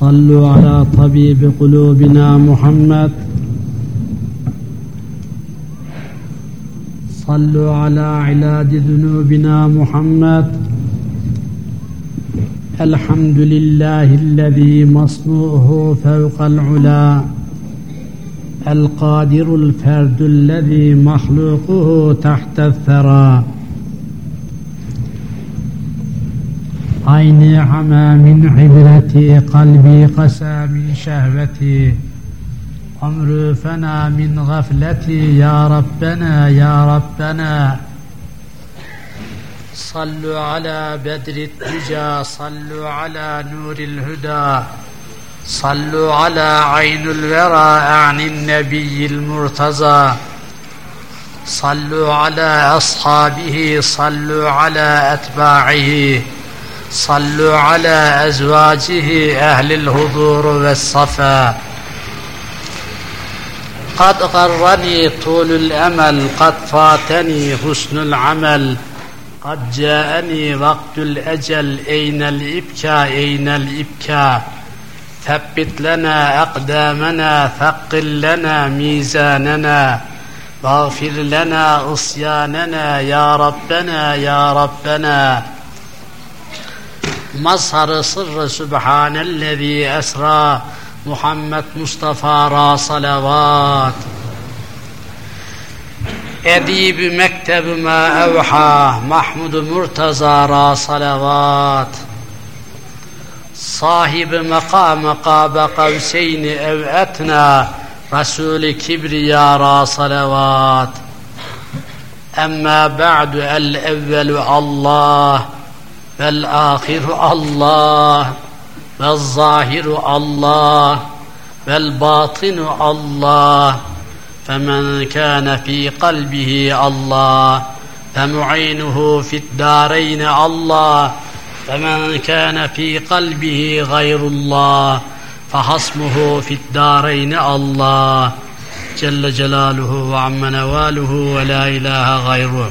صلوا على طبيب قلوبنا محمد. صلوا على علاج ذنوبنا محمد. الحمد لله الذي مصنوعه فوق العلا. القادر الفرد الذي مخلوقه تحت الثرى. عيني عمى من عبرتي قلبي قسى من شهوتي. عمري فنى من غفلتي يا ربنا يا ربنا. صلوا على بدر الدجى صلوا على نور الهدى. صلوا على عين الورى أعني النبي المرتضى. صلوا على أصحابه صلوا على أتباعه. صلوا على أزواجه أهل الهضور والصفا. قد غرني طول الأمل قد فاتني حسن العمل قد جاءني وقت الأجل أين الإبكاء أين الإبكاء ثبت لنا أقدامنا ثقل لنا ميزاننا واغفر لنا عصياننا يا ربنا يا ربنا. mazharı sırrı Sübhanellezi esra Muhammed Mustafa ra salavat Edib-i mektebime evha Mahmud-u Murtaza ra salavat Sahib-i mekam-ı kâbe kavseyni ev etna Resul-i Kibriya ra salavat Emma ba'du el evvelu Allah الله والآخر الله والظاهر الله والباطن الله فمن كان في قلبه الله فمعينه في الدارين الله فمن كان في قلبه غير الله فحصمه في الدارين الله. جل جلاله وعم نواله ولا إله غيره.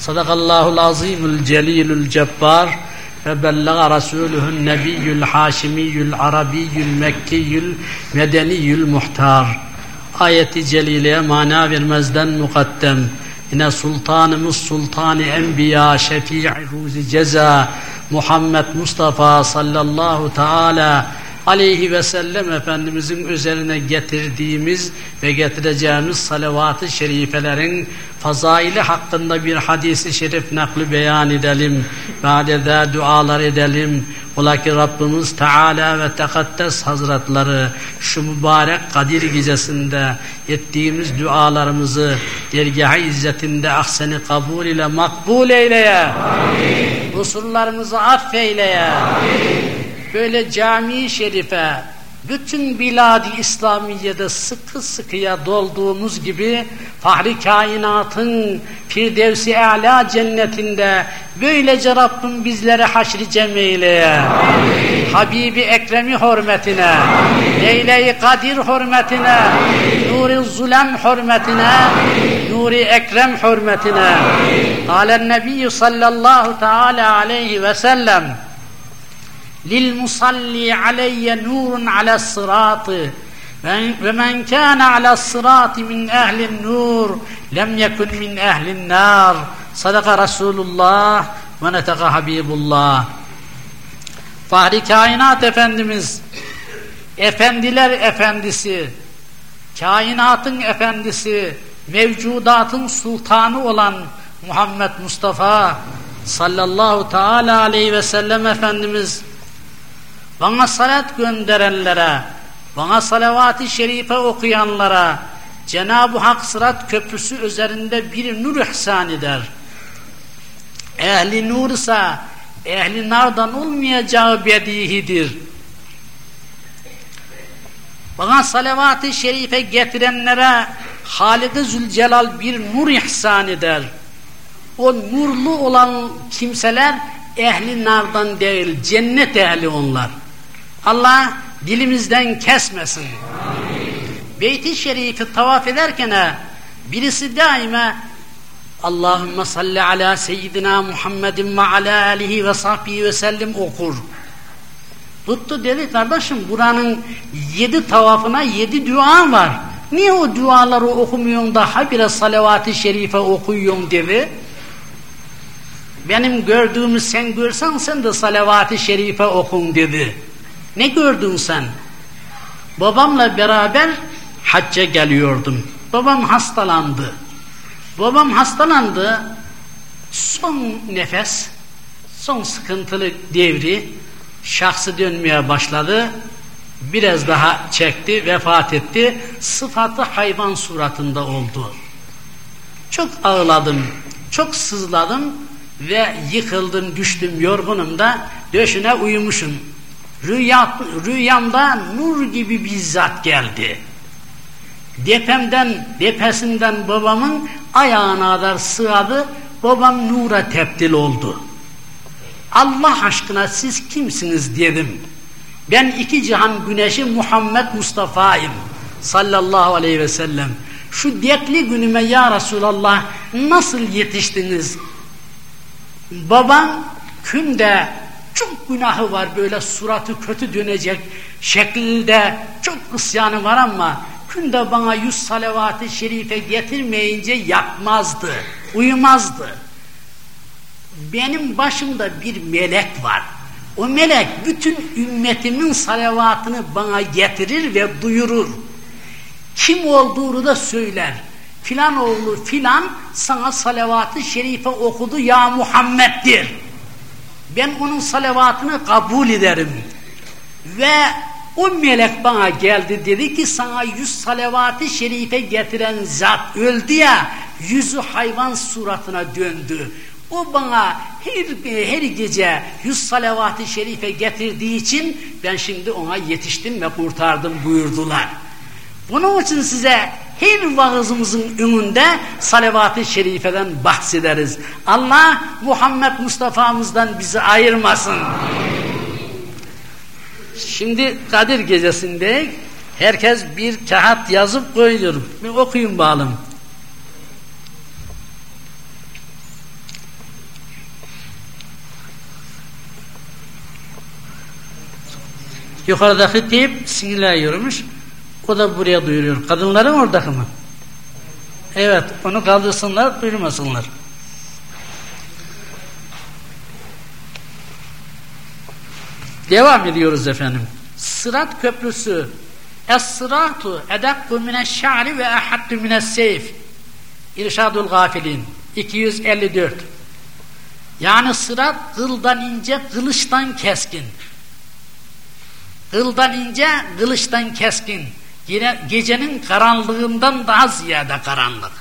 Sadakallahul azimul celilul cebbar ve bellega Resulühün nebiyyül haşimiyyül arabiyyül mekkiyül medeniyyül muhtar. Ayeti celileye mana vermezden mukaddem. Yine sultanımız sultanı enbiya şefii ruzi ceza Muhammed Mustafa sallallahu teala aleyhi ve sellem Efendimizin üzerine getirdiğimiz ve getireceğimiz salavat-ı şerifelerin fazaili hakkında bir hadisi şerif nakli beyan edelim. Ba'dede dualar edelim. Ola ki Rabbimiz Teala ve Tekaddes Hazretleri şu mübarek Kadir gecesinde ettiğimiz dualarımızı dergah-ı izzetinde ahseni kabul ile makbul eyleye. Amin. Kusurlarımızı affeyleye. Amin böyle cami-i şerife bütün bilad-i İslamiye'de sıkı sıkıya dolduğumuz gibi fahri kainatın Firdevs-i A'la cennetinde böylece Rabbim bizleri haşri cemileye Habibi Ekrem'i hürmetine Leyle-i Kadir hürmetine Nuri Zulem hürmetine Nuri Ekrem hürmetine. Kâlen Nebiyyü sallallahu teala aleyhi ve sellem lil musalli aleyye nurun ala sıratı ve men kâne ala sırati min ehlin nur lem yekun min ehlin nar. Sadaka Resulullah ve neteka Habibullah. Fahri Kainat Efendimiz Efendiler Efendisi Kainatın Efendisi Mevcudatın Sultanı olan Muhammed Mustafa sallallahu teala aleyhi ve sellem Efendimiz bana salat gönderenlere, bana salavat-ı şerife okuyanlara Cenab-ı Hak Sırat Köprüsü üzerinde bir nur ihsan eder. ehli nursa ehli nardan olmayacağı bedihidir. Bana salavat-ı şerife getirenlere Halik-i Zülcelal bir nur ihsan eder. O nurlu olan kimseler ehli nardan değil, cennet ehli onlar. Allah dilimizden kesmesin. Beyt-i Şerif'i tavaf ederken birisi daima Allahümme salli ala seyyidina Muhammedin ve ala alihi ve sahbihi ve sellim okur. Tuttu dedi kardeşim buranın yedi tavafına yedi dua var. Niye o duaları okumuyorsun da habire salavat-ı şerife okuyuyorsun dedi. Benim gördüğümü sen görsen sen de salavat-ı şerife okun dedi. Ne gördün sen? Babamla beraber hacca geliyordum. Babam hastalandı. Babam hastalandı. Son nefes, son sıkıntılı devri şahsı dönmeye başladı. Biraz daha çekti, vefat etti. Sıfatı hayvan suratında oldu. Çok ağladım, çok sızladım ve yıkıldım, düştüm, yorgunum da döşüne uyumuşum. Rüya, rüyamda nur gibi bir zat geldi. Depemden, depesinden babamın ayağına kadar sığadı, babam nura tebdil oldu. Allah aşkına siz kimsiniz dedim. Ben iki cihan güneşi Muhammed Mustafa'yım sallallahu aleyhi ve sellem. Şu dekli günüme ya Resulallah nasıl yetiştiniz? Babam künde çok günahı var böyle suratı kötü dönecek şekilde çok isyanı var ama künde bana yüz salavat-ı şerife getirmeyince yatmazdı, uyumazdı. Benim başımda bir melek var. O melek bütün ümmetimin salavatını bana getirir ve duyurur. Kim olduğunu da söyler. Filan oğlu filan sana salavat-ı şerife okudu ya Muhammed'dir. Ben onun salavatını kabul ederim. Ve o melek bana geldi dedi ki sana yüz salavat-ı şerife getiren zat öldü ya yüzü hayvan suratına döndü. O bana her, her gece yüz salavat-ı şerife getirdiği için ben şimdi ona yetiştim ve kurtardım buyurdular. Bunun için size her vaazımızın önünde salavat-ı şerifeden bahsederiz. Allah Muhammed Mustafa'mızdan bizi ayırmasın. Şimdi Kadir gecesinde herkes bir kağıt yazıp koyuyor. Bir okuyun bakalım. Yukarıdaki tip sinirliyormuş. O da buraya duyuruyor. Kadınların oradaki mı? Evet, onu kaldırsınlar, duyurmasınlar. Devam ediyoruz efendim. Sırat köprüsü Es-sıratu edakku mineşşa'ri ve ehaddu mine's-seyf İrşadul Gafilin 254 Yani sırat kıldan ince, kılıçtan keskin. Kıldan ince, kılıçtan keskin. Yine gecenin karanlığından daha ziyade karanlık.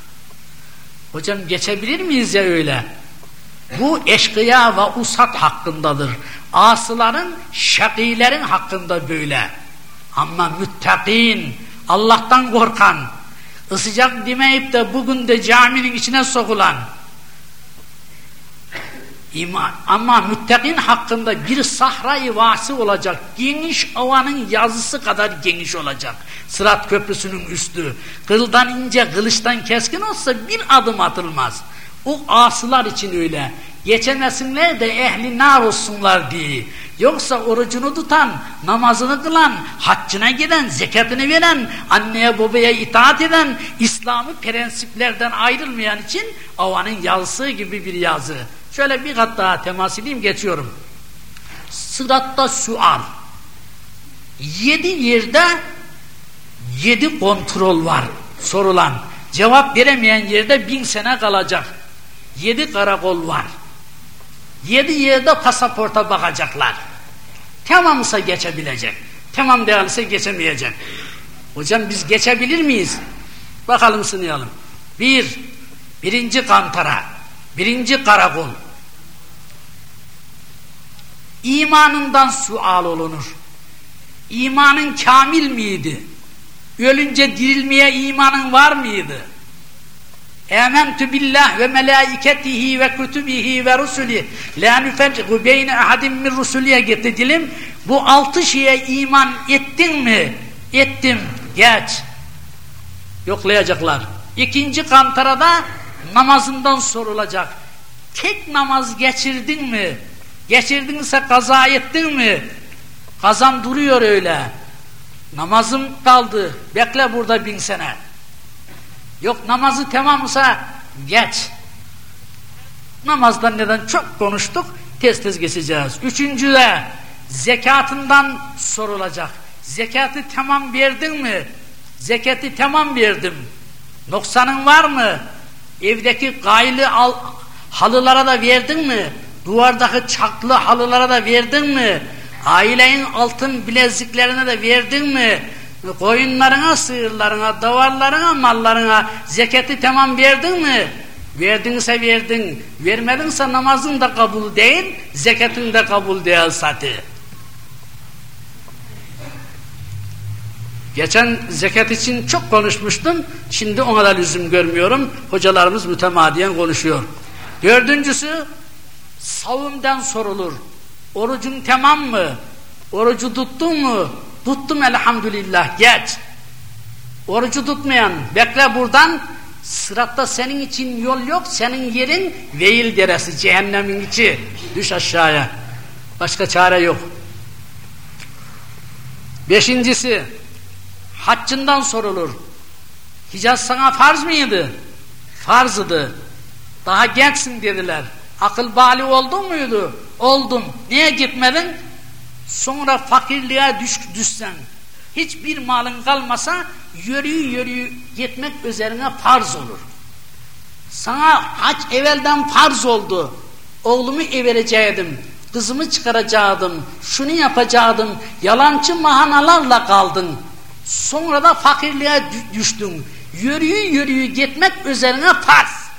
Hocam geçebilir miyiz ya öyle? Bu eşkıya ve usat hakkındadır. Asıların, şakilerin hakkında böyle. Ama müttakin, Allah'tan korkan, ısıcak demeyip de bugün de caminin içine sokulan, İman. Ama müttakin hakkında bir sahra-i vasi olacak. Geniş ovanın yazısı kadar geniş olacak. Sırat köprüsünün üstü. Kıldan ince, kılıçtan keskin olsa bir adım atılmaz. O asılar için öyle. Geçemesinler de ehli nar olsunlar diye. Yoksa orucunu tutan, namazını kılan, haccına giden, zekatını veren, anneye babaya itaat eden, İslami prensiplerden ayrılmayan için avanın yazısı gibi bir yazı. Şöyle bir kat daha temas edeyim geçiyorum. Sıratta sual. Yedi yerde yedi kontrol var sorulan. Cevap veremeyen yerde bin sene kalacak. Yedi karakol var. Yedi yerde pasaporta bakacaklar. Tamamsa geçebilecek. Tamam değerliyse geçemeyecek. Hocam biz geçebilir miyiz? Bakalım sınayalım. Bir, birinci kantara, birinci karakol, imanından sual olunur. İmanın kamil miydi? Ölünce dirilmeye imanın var mıydı? Ementü billah ve melaiketihi ve kutubihi ve rusuli la nüferriku beyne ahadim min rusuliye getirdilim. Bu altı şeye iman ettin mi? Ettim. Geç. Yoklayacaklar. İkinci kantarada namazından sorulacak. Tek namaz geçirdin mi? Geçirdinse kaza ettin mi? Kazan duruyor öyle. Namazım kaldı. Bekle burada bin sene. Yok namazı tamamsa geç. Namazdan neden çok konuştuk. Tez tez geçeceğiz. Üçüncü de zekatından sorulacak. Zekatı tamam verdin mi? Zekatı tamam verdim. Noksanın var mı? Evdeki gaylı al, halılara da verdin mi? Duvardaki çaklı halılara da verdin mi? Ailenin altın bileziklerine de verdin mi? Koyunlarına, sığırlarına, davarlarına, mallarına zeketi tamam verdin mi? Verdinse verdin. Vermedinse namazın da kabul değil, zeketin de kabul değil zaten. Geçen zekat için çok konuşmuştum. Şimdi ona da lüzum görmüyorum. Hocalarımız mütemadiyen konuşuyor. Dördüncüsü savumdan sorulur. Orucun tamam mı? Orucu tuttun mu? Tuttum elhamdülillah geç. Orucu tutmayan bekle buradan sıratta senin için yol yok. Senin yerin veil deresi cehennemin içi. Düş aşağıya. Başka çare yok. Beşincisi haccından sorulur. Hicaz sana farz mıydı? Farzıdı. Daha gençsin dediler. Akıl bali oldun muydu? Oldum. Niye gitmedin? Sonra fakirliğe düş, düşsen, hiçbir malın kalmasa yürüyü yürüyü gitmek üzerine farz olur. Sana hac evvelden farz oldu. Oğlumu everecektim, kızımı çıkaracaktım, şunu yapacaktım, yalancı mahanalarla kaldın. Sonra da fakirliğe düştün. Yürüyü yürüyü gitmek üzerine farz.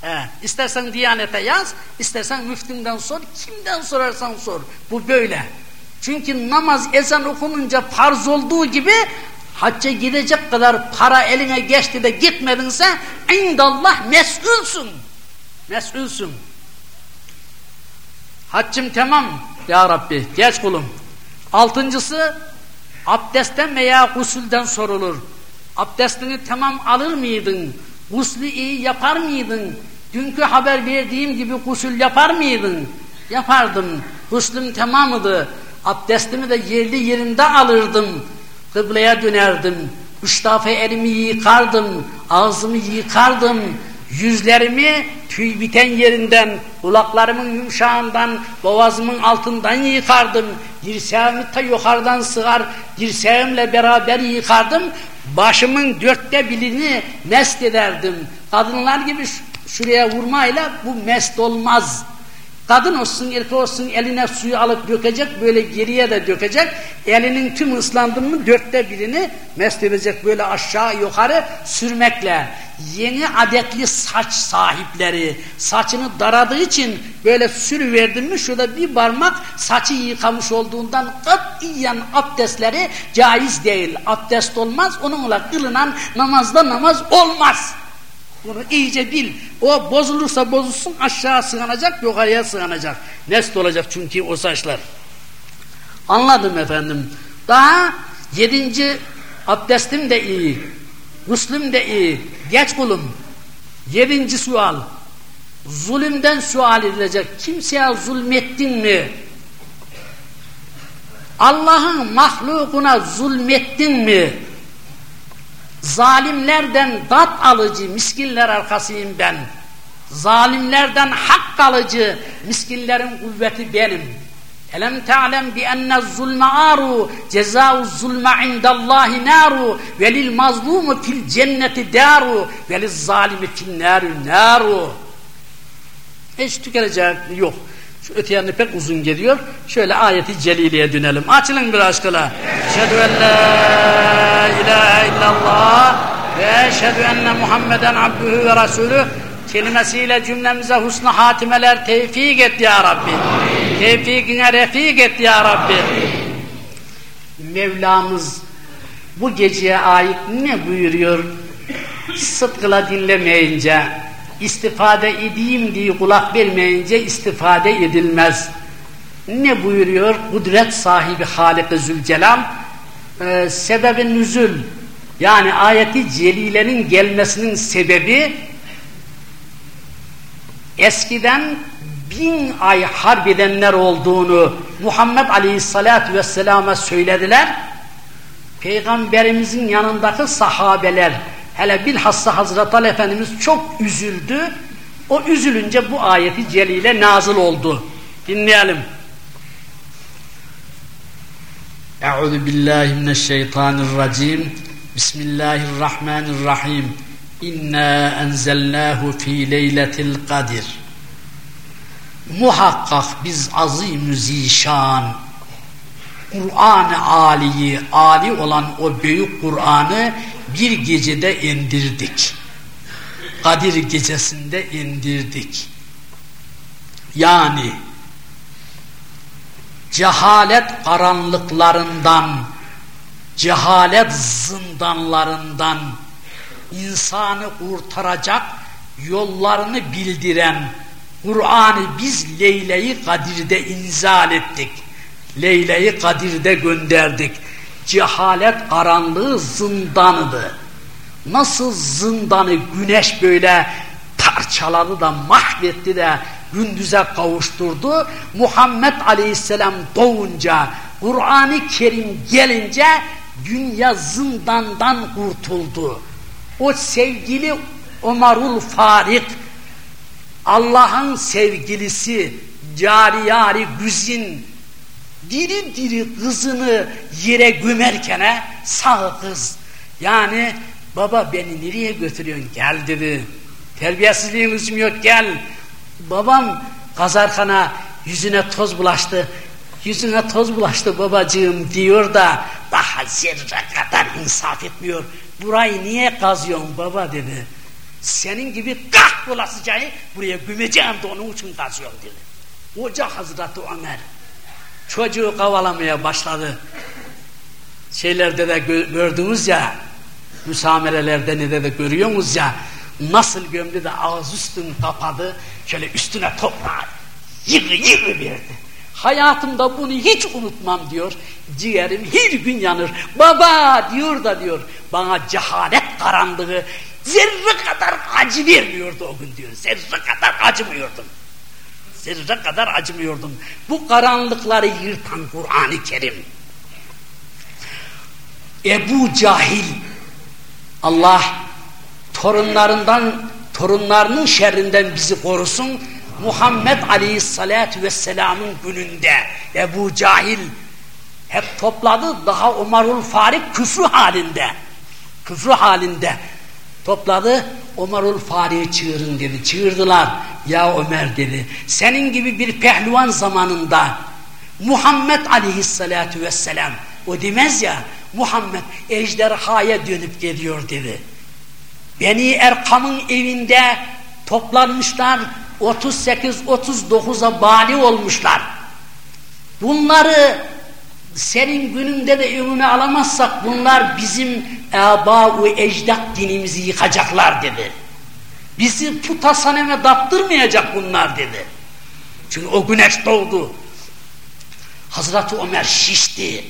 He, istersen Diyanete yaz, istersen müftünden sor, kimden sorarsan sor. Bu böyle. Çünkü namaz ezan okununca farz olduğu gibi hacca gidecek kadar para eline geçti de gitmedinse indallah mesulsün. Mesulsün. Haccım tamam ya Rabbi geç kulum. Altıncısı abdestten veya gusülden sorulur. Abdestini tamam alır mıydın? Guslü iyi yapar mıydın? Dünkü haber verdiğim gibi gusül yapar mıydın? Yapardım. Guslüm tamamıydı. Abdestimi de yerli yerinde alırdım. Kıbleye dönerdim. Üç elimi yıkardım. Ağzımı yıkardım. Yüzlerimi tüy biten yerinden, kulaklarımın yumuşağından, boğazımın altından yıkardım. Dirseğimi ta yukarıdan sığar, dirseğimle beraber yıkardım. Başımın dörtte birini mest ederdim. Kadınlar gibi şuraya vurmayla bu mest olmaz. Kadın olsun erkek olsun eline suyu alıp dökecek böyle geriye de dökecek. Elinin tüm ıslandı mı dörtte birini mest edecek böyle aşağı yukarı sürmekle. Yeni adetli saç sahipleri saçını daradığı için böyle sürüverdin mi şurada bir parmak saçı yıkamış olduğundan katiyen abdestleri caiz değil. Abdest olmaz onunla kılınan namazda namaz olmaz. Bunu iyice bil. O bozulursa bozulsun aşağı sığınacak, yukarıya sığınacak. Nest olacak çünkü o saçlar. Anladım efendim. Daha yedinci abdestim de iyi. Müslüm de iyi. Geç kulum. Yedinci sual. Zulümden sual edilecek. Kimseye zulmettin mi? Allah'ın mahlukuna zulmettin mi? Zalimlerden dat alıcı miskinler arkasıyım ben. Zalimlerden hak alıcı miskinlerin kuvveti benim. Elem ta'lem bi enne zulme aru cezâu zulme indallahi naru ve lil mazlumu fil cenneti daru ve lil zalimi fil naru naru. Hiç tükenecek yok. Şu öte yanı pek uzun geliyor. Şöyle ayeti celileye dönelim. Açılın bir aşkına. Eşhedü en la ilahe illallah ve eşhedü enne Muhammeden abdühü ve rasulü kelimesiyle cümlemize husnu hatimeler tevfik et ya Rabbi. Tevfikine refik et ya Rabbi. Mevlamız bu geceye ait ne buyuruyor? Sıtkıla dinlemeyince, istifade edeyim diye kulak vermeyince istifade edilmez. Ne buyuruyor? Kudret sahibi Halik-i Zülcelal, e, sebebi nüzül, yani ayeti celilenin gelmesinin sebebi eskiden bin ay harp edenler olduğunu Muhammed Aleyhisselatü Vesselam'a söylediler. Peygamberimizin yanındaki sahabeler hele bilhassa Hazreti Ali Efendimiz çok üzüldü. O üzülünce bu ayeti celile nazıl oldu. Dinleyelim. Euzu billahi mineşşeytanirracim. Bismillahirrahmanirrahim. İnna enzelnahu fi leyletil kadir. Muhakkak biz azim zişan Kur'an-ı Ali'yi, Ali olan o büyük Kur'an'ı bir gecede indirdik. Kadir gecesinde indirdik. Yani cehalet karanlıklarından, cehalet zindanlarından insanı kurtaracak yollarını bildiren Kur'an'ı biz Leyle-i Kadir'de inzal ettik. Leyle-i Kadir'de gönderdik. Cehalet karanlığı zindanıdı. Nasıl zindanı güneş böyle parçaladı da mahvetti de gündüze kavuşturdu. Muhammed Aleyhisselam doğunca, Kur'an-ı Kerim gelince dünya zindandan kurtuldu. O sevgili Ömerul Farik Allah'ın sevgilisi cariyari güzin diri diri kızını yere gömerken sağ kız. Yani baba beni nereye götürüyorsun? Gel dedi. Terbiyesizliğin lüzum yok gel. Babam kazarkana yüzüne toz bulaştı. Yüzüne toz bulaştı babacığım diyor da daha zerre kadar insaf etmiyor. Burayı niye kazıyorsun baba? dedi. Senin gibi kalk bulasıcayı buraya gömeceğim de onun için kazıyorum dedi. Hoca Hazreti Ömer çocuğu kavalamaya başladı. Şeylerde de gördünüz ya müsamerelerde ne de, görüyorsunuz ya nasıl gömdü de ağız üstün kapadı şöyle üstüne toprağı yıkı yıkı verdi. Hayatımda bunu hiç unutmam diyor. Ciğerim her gün yanır. Baba diyor da diyor bana cehalet karanlığı Zerre kadar acı vermiyordu o gün diyor. Zerre kadar acımıyordum. Zerre kadar acımıyordum. Bu karanlıkları yırtan Kur'an-ı Kerim. Ebu Cahil Allah torunlarından torunlarının şerrinden bizi korusun. Muhammed Aleyhisselatü Vesselam'ın gününde Ebu Cahil hep topladı daha Umarul Farik küfrü halinde küfrü halinde Topladı Ömerül Fari'yi çığırın dedi. Çığırdılar. Ya Ömer dedi. Senin gibi bir pehlivan zamanında Muhammed aleyhissalatu vesselam o demez ya Muhammed ejderhaya dönüp geliyor dedi. Beni Erkam'ın evinde toplanmışlar 38-39'a bali olmuşlar. Bunları senin gününde de önüne alamazsak bunlar bizim eba ecdat dinimizi yıkacaklar dedi. Bizi puta saneme dattırmayacak bunlar dedi. Çünkü o güneş doğdu. Hazreti Ömer şişti.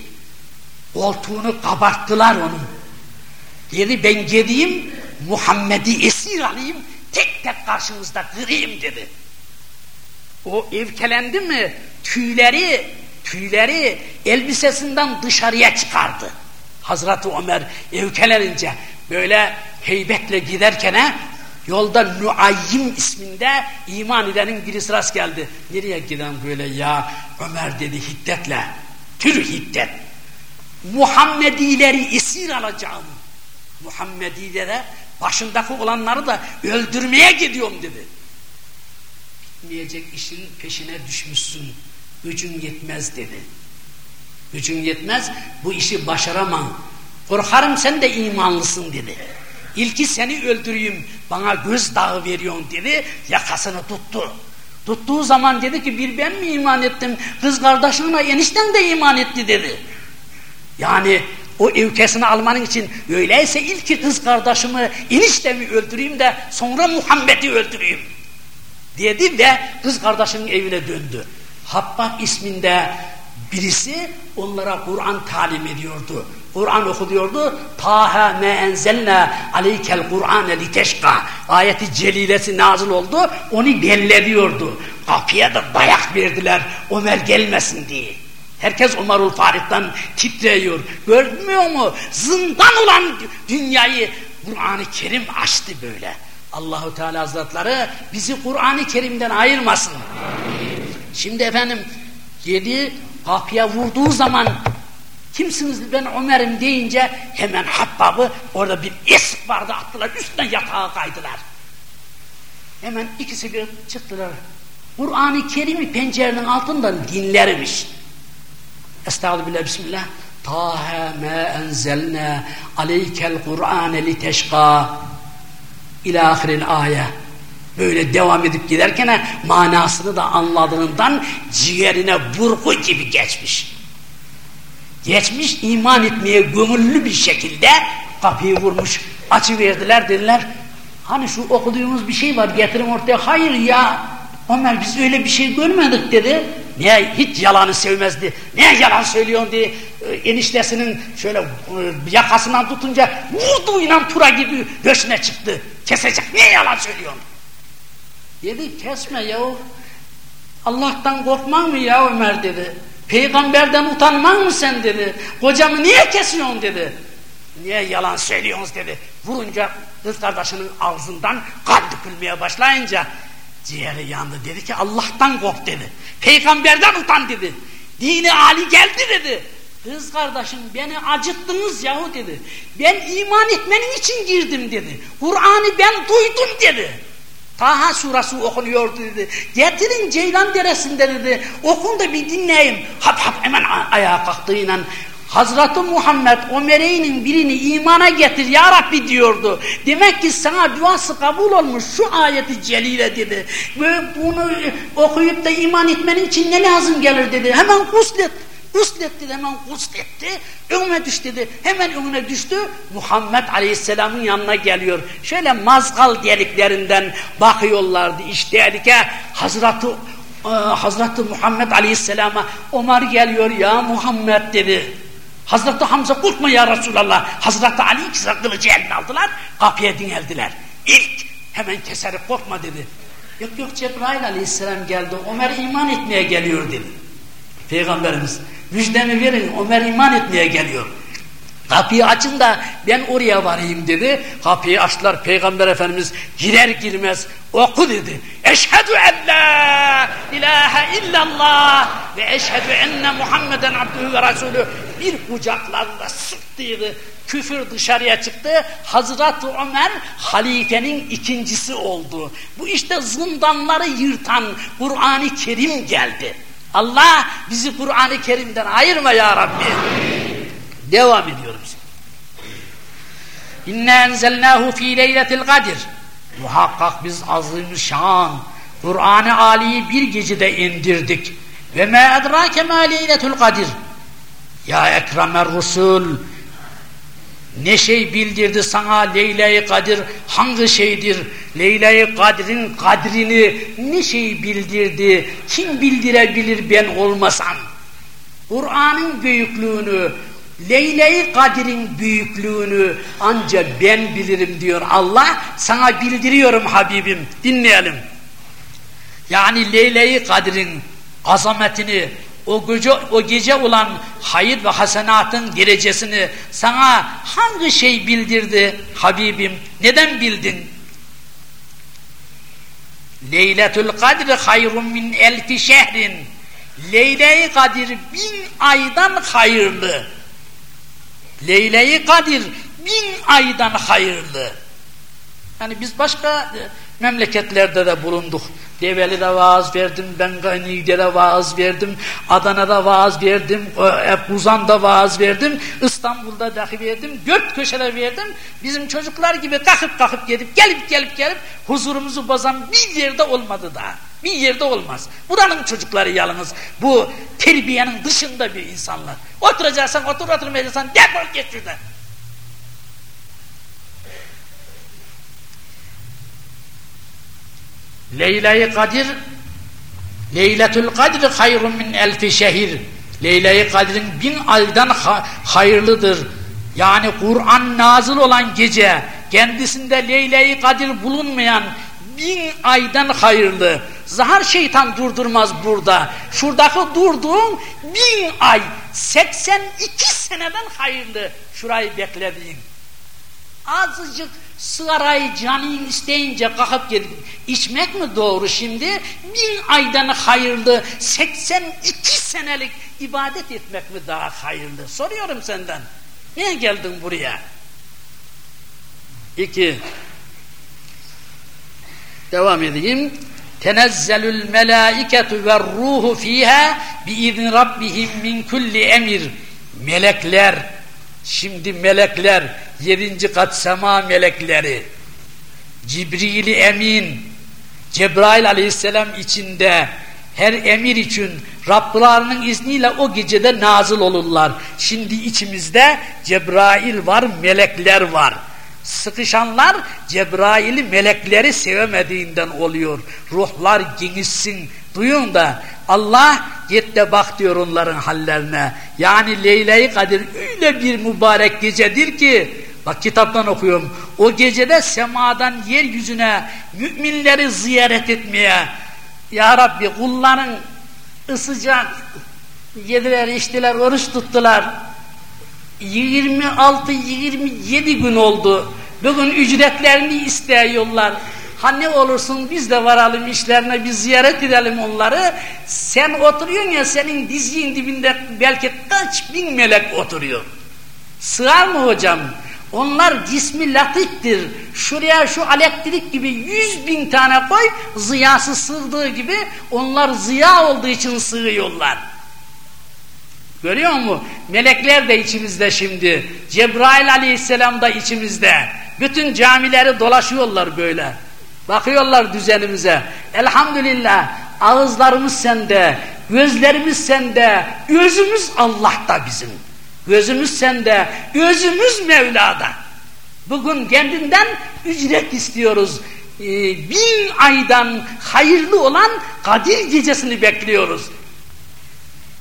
Koltuğunu kabarttılar onun. Dedi ben gideyim Muhammed'i esir alayım tek tek karşımızda kırayım dedi. O evkelendi mi tüyleri tüyleri elbisesinden dışarıya çıkardı. Hazreti Ömer evkelenince böyle heybetle giderken yolda Nuayyim isminde iman edenin birisi rast geldi. Nereye giden böyle ya Ömer dedi hiddetle. Tür hiddet. Muhammedileri esir alacağım. Muhammedilere başındaki olanları da öldürmeye gidiyorum dedi. Gitmeyecek işin peşine düşmüşsün gücün yetmez dedi. Gücün yetmez, bu işi başaramam. Korkarım sen de imanlısın dedi. İlki seni öldüreyim, bana göz dağı veriyorsun dedi, yakasını tuttu. Tuttuğu zaman dedi ki bir ben mi iman ettim? Kız kardeşimle enişten de iman etti dedi. Yani o evkesini almanın için öyleyse ilk kız kardeşimi eniştemi öldüreyim de sonra Muhammed'i öldüreyim dedi ve kız kardeşinin evine döndü. Habbab isminde birisi onlara Kur'an talim ediyordu. Kur'an okuyordu. Taha me enzelna aleykel Kur'ane liteşka. Ayeti celilesi nazil oldu. Onu bellediyordu. Kapıya da dayak verdiler. Ömer gelmesin diye. Herkes Umarul Farik'ten titriyor. Görmüyor mu? Zindan olan dünyayı Kur'an-ı Kerim açtı böyle. Allahu Teala Hazretleri bizi Kur'an-ı Kerim'den ayırmasın. Şimdi efendim yedi kapıya vurduğu zaman kimsiniz ben Ömer'im deyince hemen Habbab'ı orada bir esk vardı attılar üstüne yatağa kaydılar. Hemen ikisi bir çıktılar. Kur'an-ı Kerim'i pencerenin altından dinlermiş. Estağfirullah bismillah. Taha ma enzelna aleykel Kur'ane li teşka ila ahiril ayet böyle devam edip giderken manasını da anladığından ciğerine burgu gibi geçmiş. Geçmiş iman etmeye gönüllü bir şekilde kapıyı vurmuş. Açı verdiler dediler. Hani şu okuduğumuz bir şey var getirin ortaya. Hayır ya Ömer biz öyle bir şey görmedik dedi. Niye hiç yalanı sevmezdi. Niye yalan söylüyorsun diye e, eniştesinin şöyle e, yakasından tutunca vurduğuyla tura gibi döşüne çıktı. Kesecek. Niye yalan söylüyorsun? Dedi kesme yahu. Allah'tan korkman mı ya Ömer dedi. Peygamberden utanman mı sen dedi. Kocamı niye kesiyorsun dedi. Niye yalan söylüyorsunuz dedi. Vurunca kız kardeşinin ağzından kan dökülmeye başlayınca ciğeri yandı. Dedi ki Allah'tan kork dedi. Peygamberden utan dedi. Dini Ali geldi dedi. Kız kardeşim beni acıttınız yahu dedi. Ben iman etmenin için girdim dedi. Kur'an'ı ben duydum dedi. Taha surası okunuyordu dedi. Getirin Ceylan deresinde dedi. Okun da bir dinleyeyim. Hap hap hemen ayağa kalktığıyla Hazreti Muhammed Ömereynin birini imana getir ya Rabbi diyordu. Demek ki sana duası kabul olmuş şu ayeti celile dedi. Ve bunu okuyup da iman etmenin için ne lazım gelir dedi. Hemen kuslet. Gusletti hemen gusletti. Önüne düş dedi. Hemen önüne düştü. Muhammed Aleyhisselam'ın yanına geliyor. Şöyle mazgal deliklerinden bakıyorlardı. İşte delike Hazreti e, Hazreti Muhammed Aleyhisselam'a Ömer geliyor ya Muhammed dedi. Hazreti Hamza korkma ya Resulallah. Hazreti Ali ikisi kılıcı eline aldılar. Kapıya dineldiler. İlk hemen keserek korkma dedi. Yok yok Cebrail Aleyhisselam geldi. Ömer iman etmeye geliyor dedi. Peygamberimiz müjdemi verin Ömer iman etmeye geliyor. Kapıyı açın da ben oraya varayım dedi. Kapıyı açtılar Peygamber Efendimiz girer girmez oku dedi. Eşhedü en la ilahe illallah ve eşhedü enne Muhammeden abdühü ve resulü bir kucaklarında sıktıydı. Küfür dışarıya çıktı. Hazreti Ömer halifenin ikincisi oldu. Bu işte zindanları yırtan Kur'an-ı Kerim geldi. Allah bizi Kur'an-ı Kerim'den ayırma ya Rabbi. Devam ediyoruz. İnne enzelnahu fi leyletil kadir. Muhakkak biz azim şan Kur'an-ı Ali'yi bir gecede indirdik. Ve ma edrake ma leyletul kadir. Ya ekremer rusul ne şey bildirdi sana Leyle-i Kadir hangi şeydir? Leyle-i Kadir'in kadrini ne şey bildirdi? Kim bildirebilir ben olmasam? Kur'an'ın büyüklüğünü, Leyle-i Kadir'in büyüklüğünü ancak ben bilirim diyor Allah. Sana bildiriyorum Habibim. Dinleyelim. Yani Leyle-i Kadir'in azametini, o gece, o gece olan hayır ve hasenatın derecesini sana hangi şey bildirdi Habibim? Neden bildin? Leyletül Kadir hayrun min elfi şehrin. Leyle-i Kadir bin aydan hayırlı. Leyle-i Kadir bin aydan hayırlı. Yani biz başka e, memleketlerde de bulunduk. Develi'de vaaz verdim, ben Niğde'de vaaz verdim, Adana'da vaaz verdim, Buzan'da vaaz verdim, İstanbul'da dahi verdim, dört köşede verdim. Bizim çocuklar gibi kalkıp kalkıp gelip gelip gelip gelip huzurumuzu bozan bir yerde olmadı daha. Bir yerde olmaz. Buranın çocukları yalnız. Bu terbiyenin dışında bir insanlar. Oturacaksan otur oturmayacaksan defol git şuradan. Leyla-i Kadir Leyletül Kadir hayrun min elfi şehir Leyla-i Kadir'in bin aydan ha hayırlıdır. Yani Kur'an nazıl olan gece kendisinde Leyla-i Kadir bulunmayan bin aydan hayırlı. Zahar şeytan durdurmaz burada. Şuradaki durduğun bin ay 82 seneden hayırlı. Şurayı beklediğin. Azıcık sigarayı canın isteyince kalkıp gidip içmek mi doğru şimdi? Bin aydan hayırlı 82 senelik ibadet etmek mi daha hayırlı? Soruyorum senden. Niye geldin buraya? İki. Devam edeyim. Tenezzelül melâiketu ve ruhu fîhâ biizni rabbihim min kulli emir. Melekler, şimdi melekler, yedinci kat sema melekleri, Cibril-i Emin, Cebrail aleyhisselam içinde, her emir için Rablarının izniyle o gecede nazıl olurlar. Şimdi içimizde Cebrail var, melekler var. Sıkışanlar Cebrail'i melekleri sevemediğinden oluyor. Ruhlar genişsin. Duyun da Allah git de bak diyor onların hallerine. Yani Leyle-i Kadir öyle bir mübarek gecedir ki bak kitaptan okuyorum. O gecede semadan yeryüzüne müminleri ziyaret etmeye Ya Rabbi kulların ısıcak yediler içtiler oruç tuttular 26-27 gün oldu. Bugün ücretlerini isteyiyorlar. Ha ne olursun biz de varalım işlerine bir ziyaret edelim onları. Sen oturuyorsun ya senin dizinin dibinde belki kaç bin melek oturuyor. Sığar mı hocam? Onlar cismi latiftir. Şuraya şu elektrik gibi yüz bin tane koy ziyası sığdığı gibi onlar ziya olduğu için sığıyorlar. Görüyor musun? Melekler de içimizde şimdi. Cebrail aleyhisselam da içimizde. Bütün camileri dolaşıyorlar böyle. Bakıyorlar düzenimize. Elhamdülillah ağızlarımız sende, gözlerimiz sende, gözümüz Allah'ta bizim. Gözümüz sende, gözümüz Mevla'da. Bugün kendinden ücret istiyoruz. Ee, bin aydan hayırlı olan Kadir gecesini bekliyoruz.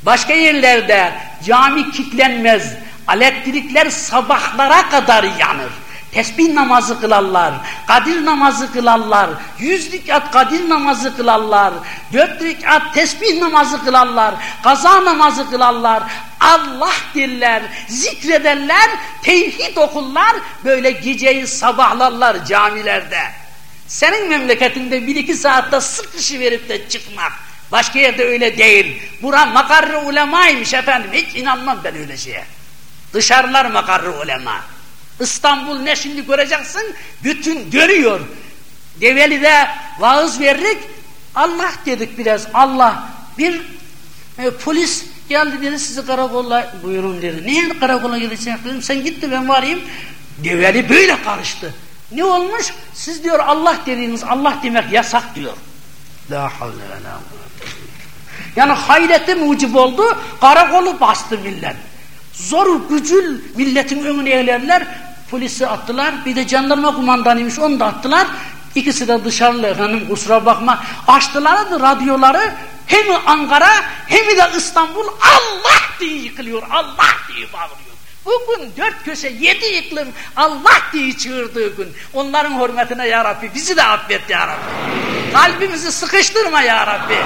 Başka yerlerde cami kitlenmez, elektrikler sabahlara kadar yanır. Tesbih namazı kılarlar, kadir namazı kılarlar, yüz rikat kadir namazı kılarlar, dört rikat tesbih namazı kılarlar, kaza namazı kılarlar, Allah diller, zikrederler, tevhid okurlar, böyle geceyi sabahlarlar camilerde. Senin memleketinde bir iki saatte sıkışı verip de çıkmak, Başka yerde öyle değil. Bura makarrı ulemaymış efendim. Hiç inanmam ben öyle şeye. Dışarılar makarrı ulema. İstanbul ne şimdi göreceksin? Bütün görüyor. Develi'de vaaz verdik. Allah dedik biraz. Allah bir e, polis geldi dedi sizi karakolla buyurun dedi. Niye karakola gidecek dedim. Sen gitti ben varayım. Develi böyle karıştı. Ne olmuş? Siz diyor Allah dediğiniz Allah demek yasak diyor. La havle ve la yani hayreti mucib oldu, karakolu bastı millet. Zor gücül milletin önüne eğlerler, polisi attılar, bir de jandarma kumandanıymış onu da attılar. İkisi de dışarıda efendim kusura bakma. Açtılar da radyoları hem Ankara hem de İstanbul Allah diye yıkılıyor, Allah diye bağırıyor. Bugün dört köşe yedi iklim Allah diye çığırdığı gün. Onların hürmetine ya Rabbi bizi de affet ya Rabbi. Kalbimizi sıkıştırma ya Rabbi.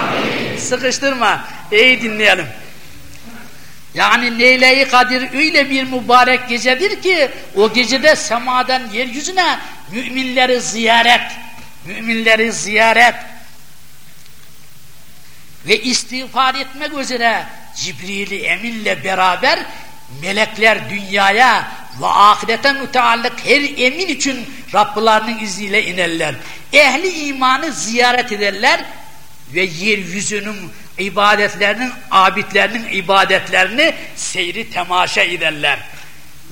Sıkıştırma. İyi dinleyelim. Yani Leyle-i Kadir öyle bir mübarek gecedir ki o gecede semadan yeryüzüne müminleri ziyaret, müminleri ziyaret ve istiğfar etmek üzere Cibril-i Emin'le beraber melekler dünyaya ve ahirete müteallık her emin için Rablarının izniyle inerler. Ehli imanı ziyaret ederler. ve yeryüzünün ibadetlerinin, abidlerinin ibadetlerini seyri temaşa ederler.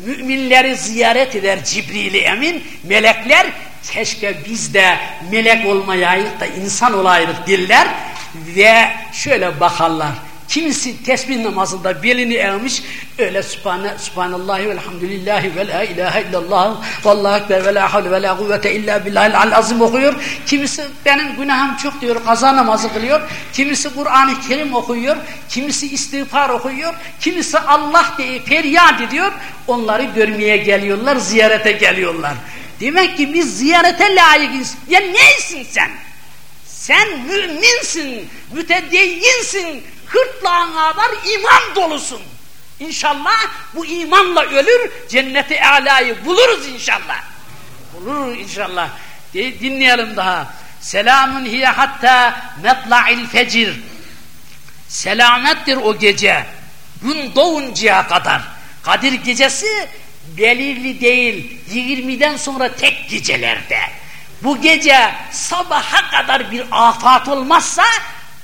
Müminleri ziyaret eder Cibril-i Emin, melekler keşke biz de melek olmayaydık da insan olaydık diller ve şöyle bakarlar. Kimisi tesbih namazında belini eğmiş öyle Sübhane, Sübhanallahi velhamdülillahi ve la ilahe illallah vallahu ekber ve la havle ve la kuvvete illa billahil azim okuyor. Kimisi benim günahım çok diyor kaza namazı kılıyor. Kimisi Kur'an-ı Kerim okuyor. Kimisi istiğfar okuyor. Kimisi Allah diye feryat ediyor. Onları görmeye geliyorlar, ziyarete geliyorlar. Demek ki biz ziyarete layıkız. Ya neysin sen? Sen müminsin, mütedeyyinsin, hırtlağın kadar iman dolusun. İnşallah bu imanla ölür, cenneti alayı buluruz inşallah. Buluruz inşallah. De, dinleyelim daha. Selamun hiye hatta metla'il fecir. Selamettir o gece. Gün doğuncaya kadar. Kadir gecesi belirli değil. 20'den sonra tek gecelerde. Bu gece sabaha kadar bir afat olmazsa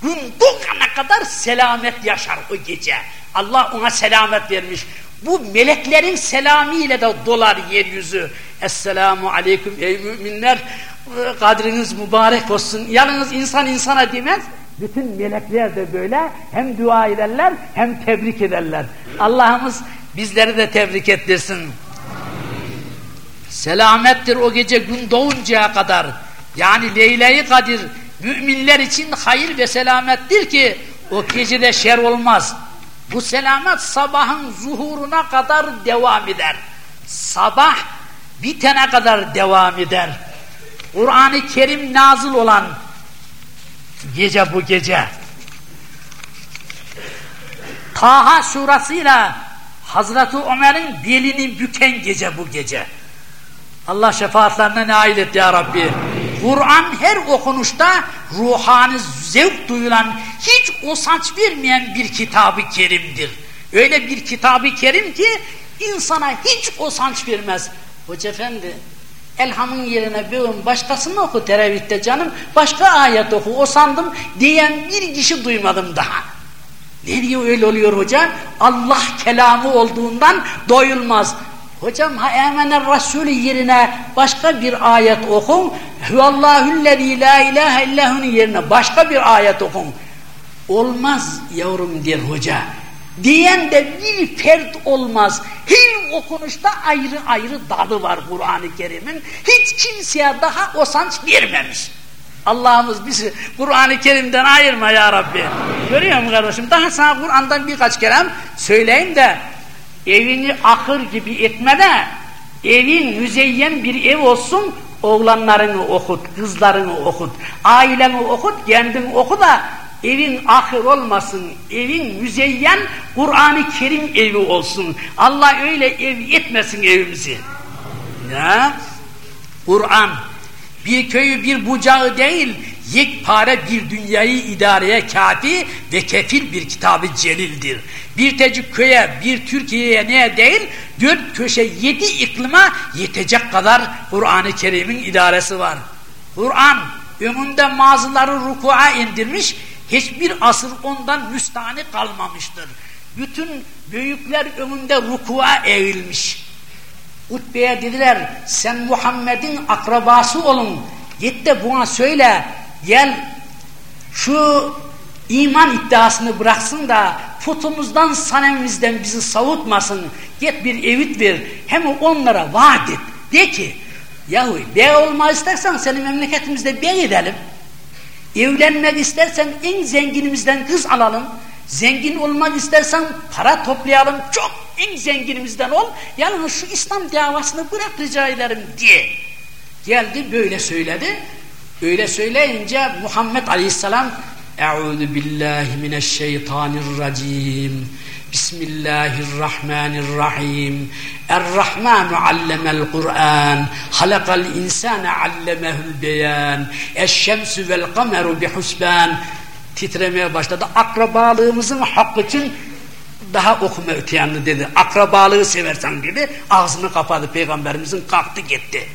gün doğana kadar selamet yaşar o gece. Allah ona selamet vermiş. Bu meleklerin selamiyle de dolar yeryüzü. Esselamu aleyküm ey müminler. Kadriniz mübarek olsun. Yalnız insan insana demez. Bütün melekler de böyle hem dua ederler hem tebrik ederler. Allah'ımız bizleri de tebrik ettirsin. Selamettir o gece gün doğuncaya kadar. Yani Leyle-i Kadir müminler için hayır ve selamettir ki o gecede şer olmaz. Bu selamet sabahın zuhuruna kadar devam eder. Sabah bitene kadar devam eder. Kur'an-ı Kerim nazıl olan gece bu gece. Taha surasıyla Hazreti Ömer'in belini büken gece bu gece. Allah şefaatlerine nail et ya Rabbi. Kur'an her okunuşta ruhani zevk duyulan, hiç usanç vermeyen bir kitabı kerimdir. Öyle bir kitabı kerim ki insana hiç usanç vermez. Hoca efendi, elhamın yerine bir başkasını oku terevihte canım, başka ayet oku, o sandım diyen bir kişi duymadım daha. Ne diyor öyle oluyor hoca? Allah kelamı olduğundan doyulmaz. Hocam ha emener Resulü yerine başka bir ayet okun. Hüvallahüllezî la ilahe illahunun yerine başka bir ayet okun. Olmaz yavrum der hoca. Diyen de bir fert olmaz. Her okunuşta ayrı ayrı dalı var Kur'an-ı Kerim'in. Hiç kimseye daha osanç vermemiş. Allah'ımız bizi Kur'an-ı Kerim'den ayırma ya Rabbi. Görüyor musun kardeşim? Daha sana Kur'an'dan birkaç kelam söyleyeyim de evini akır gibi etme de evin müzeyyen bir ev olsun oğlanlarını okut, kızlarını okut, aileni okut, kendin oku da evin ahır olmasın, evin müzeyyen Kur'an-ı Kerim evi olsun. Allah öyle ev etmesin evimizi. Ya, Kur'an bir köyü bir bucağı değil, yekpare bir dünyayı idareye kafi ve kefil bir kitabı celildir. Bir tecik köye, bir Türkiye'ye ne değil, dört köşe yedi iklime yetecek kadar Kur'an-ı Kerim'in idaresi var. Kur'an ömünde mazıları ruku'a indirmiş, hiçbir asır ondan müstahni kalmamıştır. Bütün büyükler önünde ruku'a eğilmiş. Utbe'ye dediler sen Muhammed'in akrabası olun. Git de buna söyle gel şu iman iddiasını bıraksın da putumuzdan sanemimizden bizi savutmasın. Git bir evit ver. Hem onlara vaat et. De ki yahu bey olma istersen seni memleketimizde bey edelim. Evlenmek istersen en zenginimizden kız alalım. Zengin olmak istersen para toplayalım. Çok en zenginimizden ol. Yalnız şu İslam davasını bırak rica ederim diye. Geldi böyle söyledi. Öyle söyleyince Muhammed Aleyhisselam Euzu billahi mineşşeytanirracim. Bismillahirrahmanirrahim. Er-Rahmanu allemel Kur'an. Halakal insane allemehül beyan. Eşşemsü vel kameru bihusban. Titremeye başladı. Akrabalığımızın hakkı için daha okuma öteyanlı dedi. Akrabalığı seversen dedi. Ağzını kapadı peygamberimizin kalktı gitti.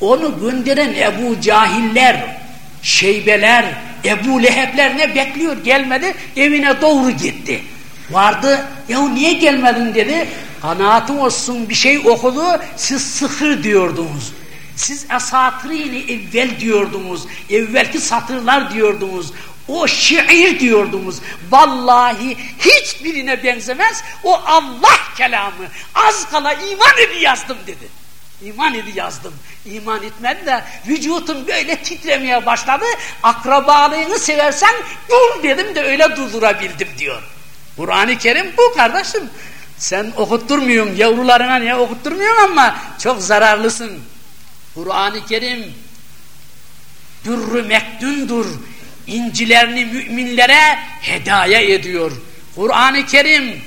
Onu gönderen Ebu Cahiller, Şeybeler, Ebu Lehebler ne bekliyor gelmedi evine doğru gitti. Vardı ya niye gelmedin dedi. Kanaatim olsun bir şey okudu siz sıfır diyordunuz. Siz esatrini evvel diyordunuz. Evvelki satırlar diyordunuz. O şiir diyordunuz. Vallahi hiçbirine benzemez. O Allah kelamı. Az kala iman edi yazdım dedi. İman edi yazdım. İman etmedi de vücudum böyle titremeye başladı. Akrabalığını seversen dur dedim de öyle durdurabildim diyor. Kur'an-ı Kerim bu kardeşim. Sen okutturmuyorsun yavrularına niye okutturmuyorsun ama çok zararlısın. Kur'an-ı Kerim dürrü mekdündür. İncilerini müminlere hediye ediyor. Kur'an-ı Kerim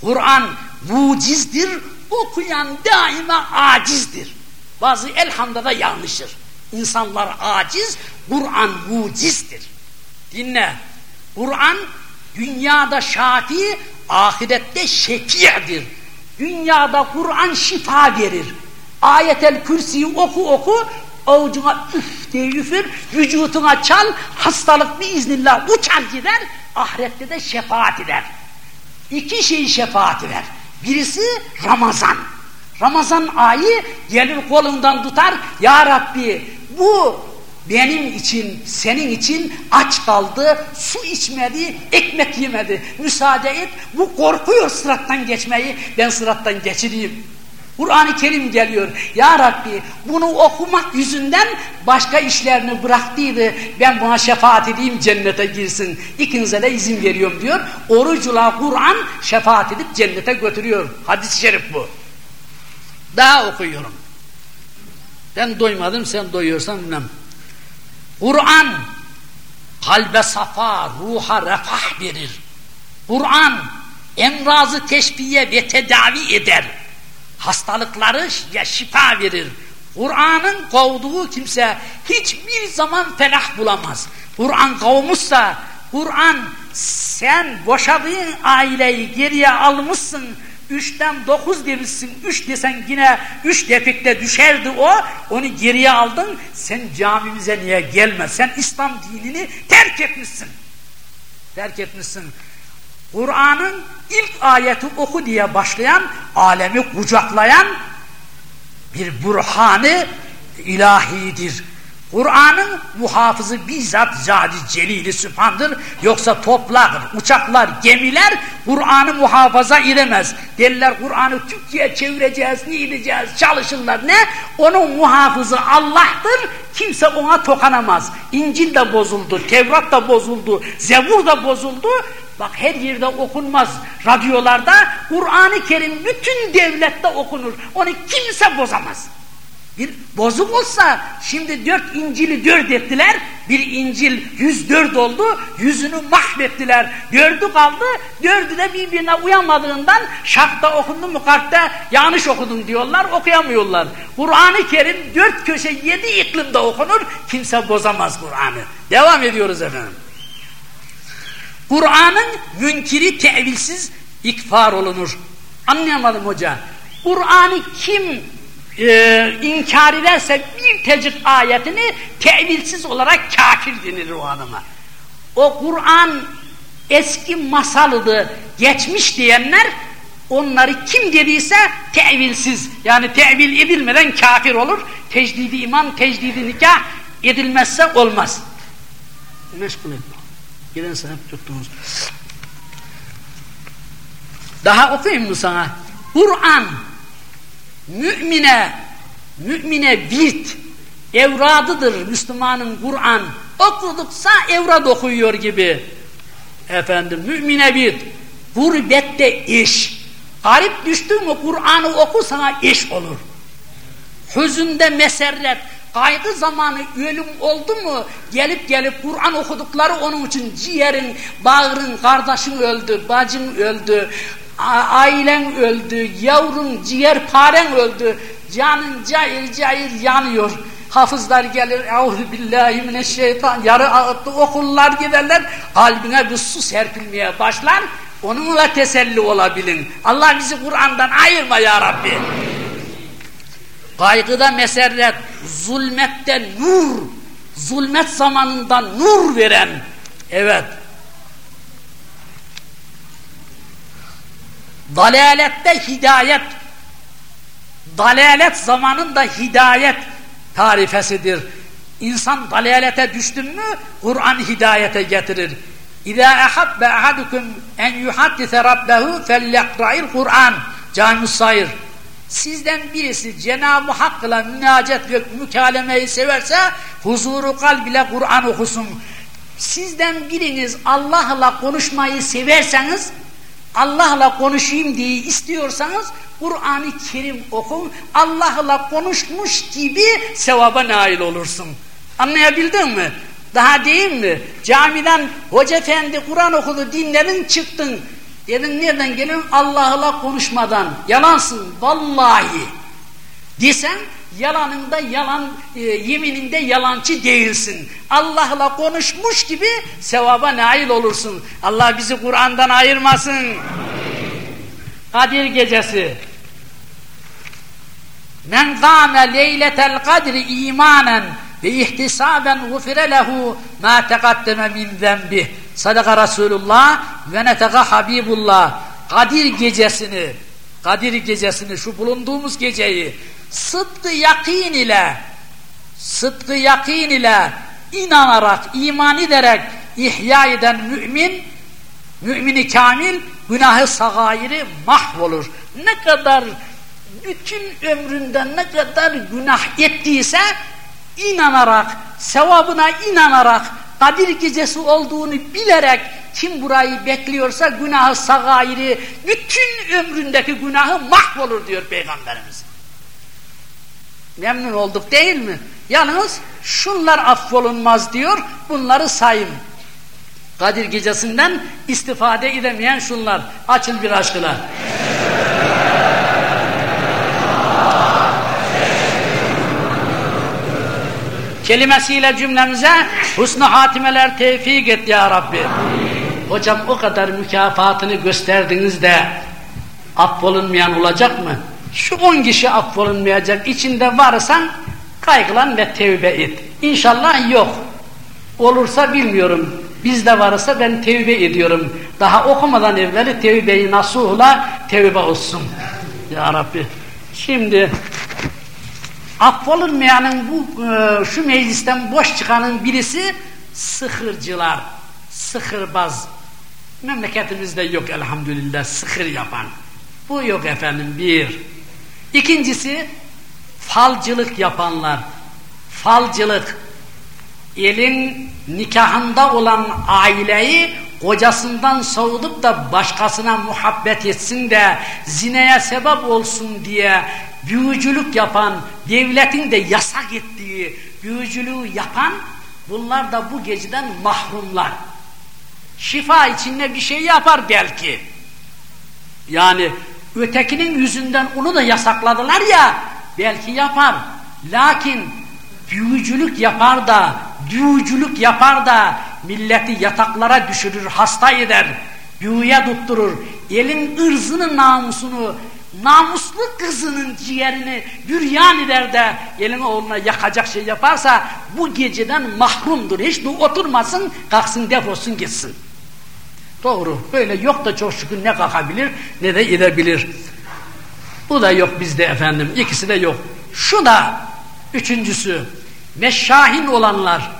Kur'an mucizdir, okuyan daima acizdir. Bazı elhamda da yanlışır. İnsanlar aciz, Kur'an mucizdir. Dinle. Kur'an dünyada şafi, ahirette şefi'dir. Dünyada Kur'an şifa verir. Ayetel kürsiyi oku oku, avucuna üf diye üfür, vücuduna çal, hastalık bir iznillah uçar gider, ahirette de şefaat eder. İki şey şefaat eder. Birisi Ramazan. Ramazan ayı gelir kolundan tutar, Ya Rabbi bu benim için, senin için aç kaldı, su içmedi, ekmek yemedi. Müsaade et, bu korkuyor sırattan geçmeyi, ben sırattan geçireyim. Kur'an-ı Kerim geliyor. Ya Rabbi bunu okumak yüzünden başka işlerini bıraktıydı. Ben buna şefaat edeyim cennete girsin. İkinize de izin veriyorum diyor. Orucula Kur'an şefaat edip cennete götürüyor. Hadis-i şerif bu. Daha okuyorum. Ben doymadım sen doyuyorsan bilmem. Kur'an kalbe safa, ruha refah verir. Kur'an emrazı teşbiye ve tedavi eder. Hastalıkları ya şifa verir. Kur'an'ın kovduğu kimse hiçbir zaman felah bulamaz. Kur'an kovmuşsa, Kur'an sen boşadığın aileyi geriye almışsın, Üçten dokuz demişsin, üç desen yine üç defikte düşerdi o, onu geriye aldın, sen camimize niye gelme, sen İslam dinini terk etmişsin. Terk etmişsin. Kur'an'ın ilk ayeti oku diye başlayan, alemi kucaklayan bir burhanı ilahidir. Kur'an'ın muhafızı bizzat Zadi Celili Sübhan'dır. Yoksa toplar, uçaklar, gemiler Kur'an'ı muhafaza edemez. Derler Kur'an'ı Türkçe'ye çevireceğiz, ne edeceğiz, çalışırlar. Ne? Onun muhafızı Allah'tır. Kimse ona tokanamaz. İncil de bozuldu, Tevrat da bozuldu, Zebur da bozuldu. Bak her yerde okunmaz. Radyolarda Kur'an-ı Kerim bütün devlette okunur. Onu kimse bozamaz. Bir bozuk olsa şimdi dört İncil'i dört ettiler. Bir İncil 104 oldu. Yüzünü mahvettiler. Dördü kaldı. Dördü de birbirine uyamadığından şartta okundu mu kartta yanlış okudun diyorlar. Okuyamıyorlar. Kur'an-ı Kerim dört köşe yedi iklimde okunur. Kimse bozamaz Kur'an'ı. Devam ediyoruz efendim. Kur'an'ın münkiri tevilsiz ikfar olunur. Anlayamadım hoca. Kur'an'ı kim e, inkar ederse bir tecik ayetini tevilsiz olarak kafir denir o adama. O Kur'an eski masalıdı, geçmiş diyenler onları kim dediyse tevilsiz yani tevil edilmeden kafir olur. Tecdidi iman, tecdidi nikah edilmezse olmaz. Meşgul etme. Gelen hep tuttunuz. Daha okuyayım mı sana? Kur'an mümine mümine virt evradıdır Müslümanın Kur'an okuduksa evrad okuyor gibi efendim mümine virt gurbette iş garip düştü mü Kur'an'ı oku sana iş olur hüzünde meserret kaygı zamanı ölüm oldu mu gelip gelip Kur'an okudukları onun için ciğerin, bağrın, kardeşin öldü, bacın öldü, ailen öldü, yavrun, ciğer paren öldü, canın cayır cayır yanıyor. Hafızlar gelir, eûzü billahi mineşşeytan, yarı ağıtlı okullar giderler, kalbine bir su serpilmeye başlar, onunla teselli olabilin. Allah bizi Kur'an'dan ayırma ya Rabbi. Kaygıda meserret, zulmette nur, zulmet zamanında nur veren, evet, dalalette hidayet, dalalet zamanında hidayet tarifesidir. İnsan dalalete düştün mü Kur'an hidayete getirir. İza ahabbe ahadukum en yuhaddise rabbehu felyekra'il Kur'an. Cami Sayır. Sizden birisi Cenab-ı Hakk'la münacet ve mükalemeyi severse huzuru kalb ile Kur'an okusun. Sizden biriniz Allah'la konuşmayı severseniz Allah'la konuşayım diye istiyorsanız Kur'an-ı Kerim okun. Allah'la konuşmuş gibi sevaba nail olursun. Anlayabildin mi? Daha değil mi? Camiden hoca efendi Kur'an okudu dinledin çıktın. Dedin nereden gelin? Allah'la konuşmadan. Yalansın vallahi. Desen yalanında yalan, e, yemininde yalancı değilsin. Allah'la konuşmuş gibi sevaba nail olursun. Allah bizi Kur'an'dan ayırmasın. Kadir gecesi. Men gâme leyletel kadri imanen ve ihtisaben gufire lehu ma teqaddeme min zenbih. Sadaka Resulullah ve neteka Habibullah. Kadir gecesini, Kadir gecesini, şu bulunduğumuz geceyi sıdkı yakin ile, sıdkı yakin ile inanarak, iman ederek ihya eden mümin, mümini kamil, günahı sagayiri mahvolur. Ne kadar bütün ömründe ne kadar günah ettiyse inanarak, sevabına inanarak, Kadir gecesi olduğunu bilerek kim burayı bekliyorsa günahı sagayiri, bütün ömründeki günahı mahvolur diyor Peygamberimiz. Memnun olduk değil mi? Yalnız şunlar affolunmaz diyor, bunları sayın. Kadir gecesinden istifade edemeyen şunlar. Açın bir aşkına. Kelimesiyle cümlemize husnu hatimeler tevfik et ya Rabbi. Hocam o kadar mükafatını gösterdiniz de affolunmayan olacak mı? Şu on kişi affolunmayacak. İçinde varsan kaygılan ve tevbe et. İnşallah yok. Olursa bilmiyorum. Bizde varsa ben tevbe ediyorum. Daha okumadan evveli tevbeyi nasuhla tevbe olsun. Ya Rabbi. Şimdi affolunmayanın bu e, şu meclisten boş çıkanın birisi sıhırcılar, sıhırbaz. Memleketimizde yok elhamdülillah sıhır yapan. Bu yok efendim bir. İkincisi falcılık yapanlar. Falcılık. Elin nikahında olan aileyi kocasından soğudup da başkasına muhabbet etsin de zineye sebep olsun diye büyücülük yapan, devletin de yasak ettiği büyücülüğü yapan bunlar da bu geceden mahrumlar. Şifa içinde bir şey yapar belki. Yani ötekinin yüzünden onu da yasakladılar ya belki yapar. Lakin büyücülük yapar da, büyücülük yapar da milleti yataklara düşürür, hasta eder, büyüye tutturur. Elin ırzını, namusunu namuslu kızının ciğerini büryan eder de elin oğluna yakacak şey yaparsa bu geceden mahrumdur. Hiç de oturmasın, kalksın defolsun gitsin. Doğru. Böyle yok da çok şükür ne kalkabilir ne de edebilir. Bu da yok bizde efendim. İkisi de yok. Şu da üçüncüsü. Meşşahin olanlar.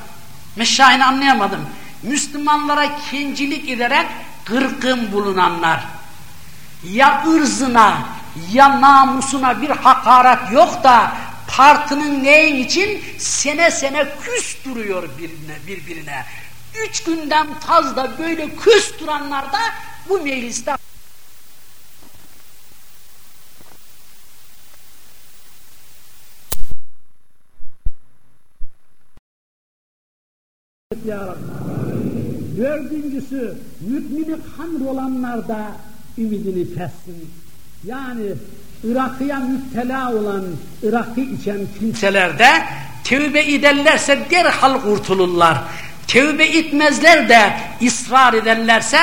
Meşşahin anlayamadım. Müslümanlara kincilik ederek kırkın bulunanlar. Ya ırzına ya namusuna bir hakaret yok da partinin neyin için sene sene küs duruyor birbirine, birbirine. Üç günden fazla böyle küs duranlar da bu mecliste Dördüncüsü, mümini hamr olanlar da ümidini kessin. Yani Irak'ya müptela olan, Irak'ı içen kimselerde tevbe ederlerse derhal kurtulurlar. Tevbe etmezler de ısrar ederlerse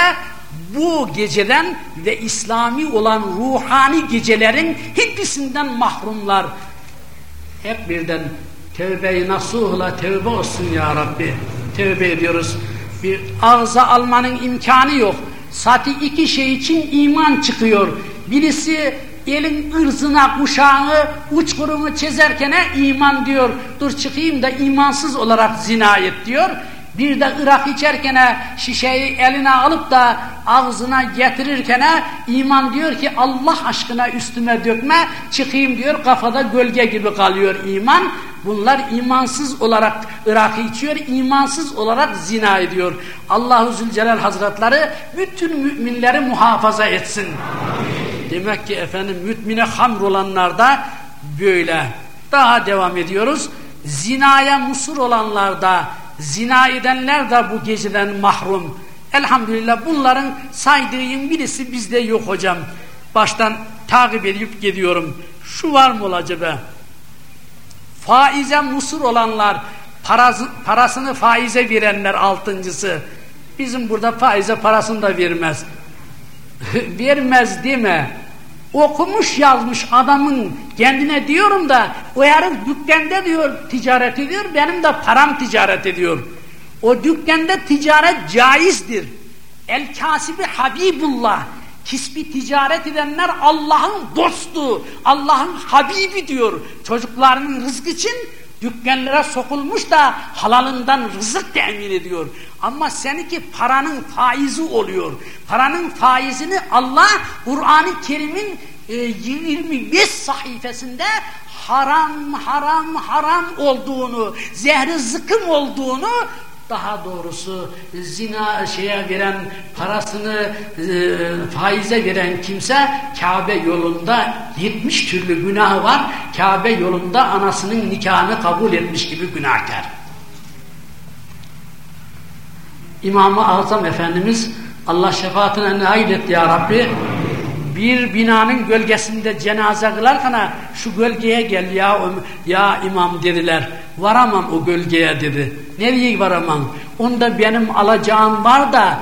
bu geceden ve İslami olan ruhani gecelerin hepsinden mahrumlar. Hep birden Tevbe-i nasuhla tevbe olsun ya Rabbi. Tevbe ediyoruz. Bir ağza almanın imkanı yok. Sati iki şey için iman çıkıyor. Birisi elin ırzına kuşağını uçkurumu çizerken iman diyor. Dur çıkayım da imansız olarak zina et diyor. Bir de ırak içerken şişeyi eline alıp da ağzına getirirken iman diyor ki Allah aşkına üstüme dökme çıkayım diyor kafada gölge gibi kalıyor iman. Bunlar imansız olarak ırak içiyor, imansız olarak zina ediyor. Allahu Zülcelal Hazretleri bütün müminleri muhafaza etsin. Demek ki efendim mütmine hamr olanlar da böyle. Daha devam ediyoruz. Zinaya musur olanlar da Zina edenler de bu geceden mahrum. Elhamdülillah bunların saydığım birisi bizde yok hocam. Baştan takip edip gidiyorum. Şu var mı acaba? Faize musur olanlar, parası, parasını faize verenler altıncısı. Bizim burada faize parasını da vermez. vermez değil mi? Okumuş yazmış adamın kendine diyorum da o yarın dükkanda diyor ticaret ediyor benim de param ticaret ediyor. O dükkanda ticaret caizdir. El kasibi Habibullah. Kisbi ticaret edenler Allah'ın dostu, Allah'ın Habibi diyor. Çocuklarının rızkı için dükkanlara sokulmuş da halalından rızık temin ediyor. Ama seninki paranın faizi oluyor. Paranın faizini Allah Kur'an-ı Kerim'in e, 25 sayfasında haram haram haram olduğunu, zehri zıkım olduğunu daha doğrusu zina şeye veren parasını e, faize veren kimse Kabe yolunda 70 türlü günahı var. Kabe yolunda anasının nikahını kabul etmiş gibi günahkar. İmam-ı Azam Efendimiz Allah şefaatine nail et ya Rabbi bir binanın gölgesinde cenaze kılarken şu gölgeye gel ya, ya imam dediler. Varamam o gölgeye dedi. Nereye varamam? Onda benim alacağım var da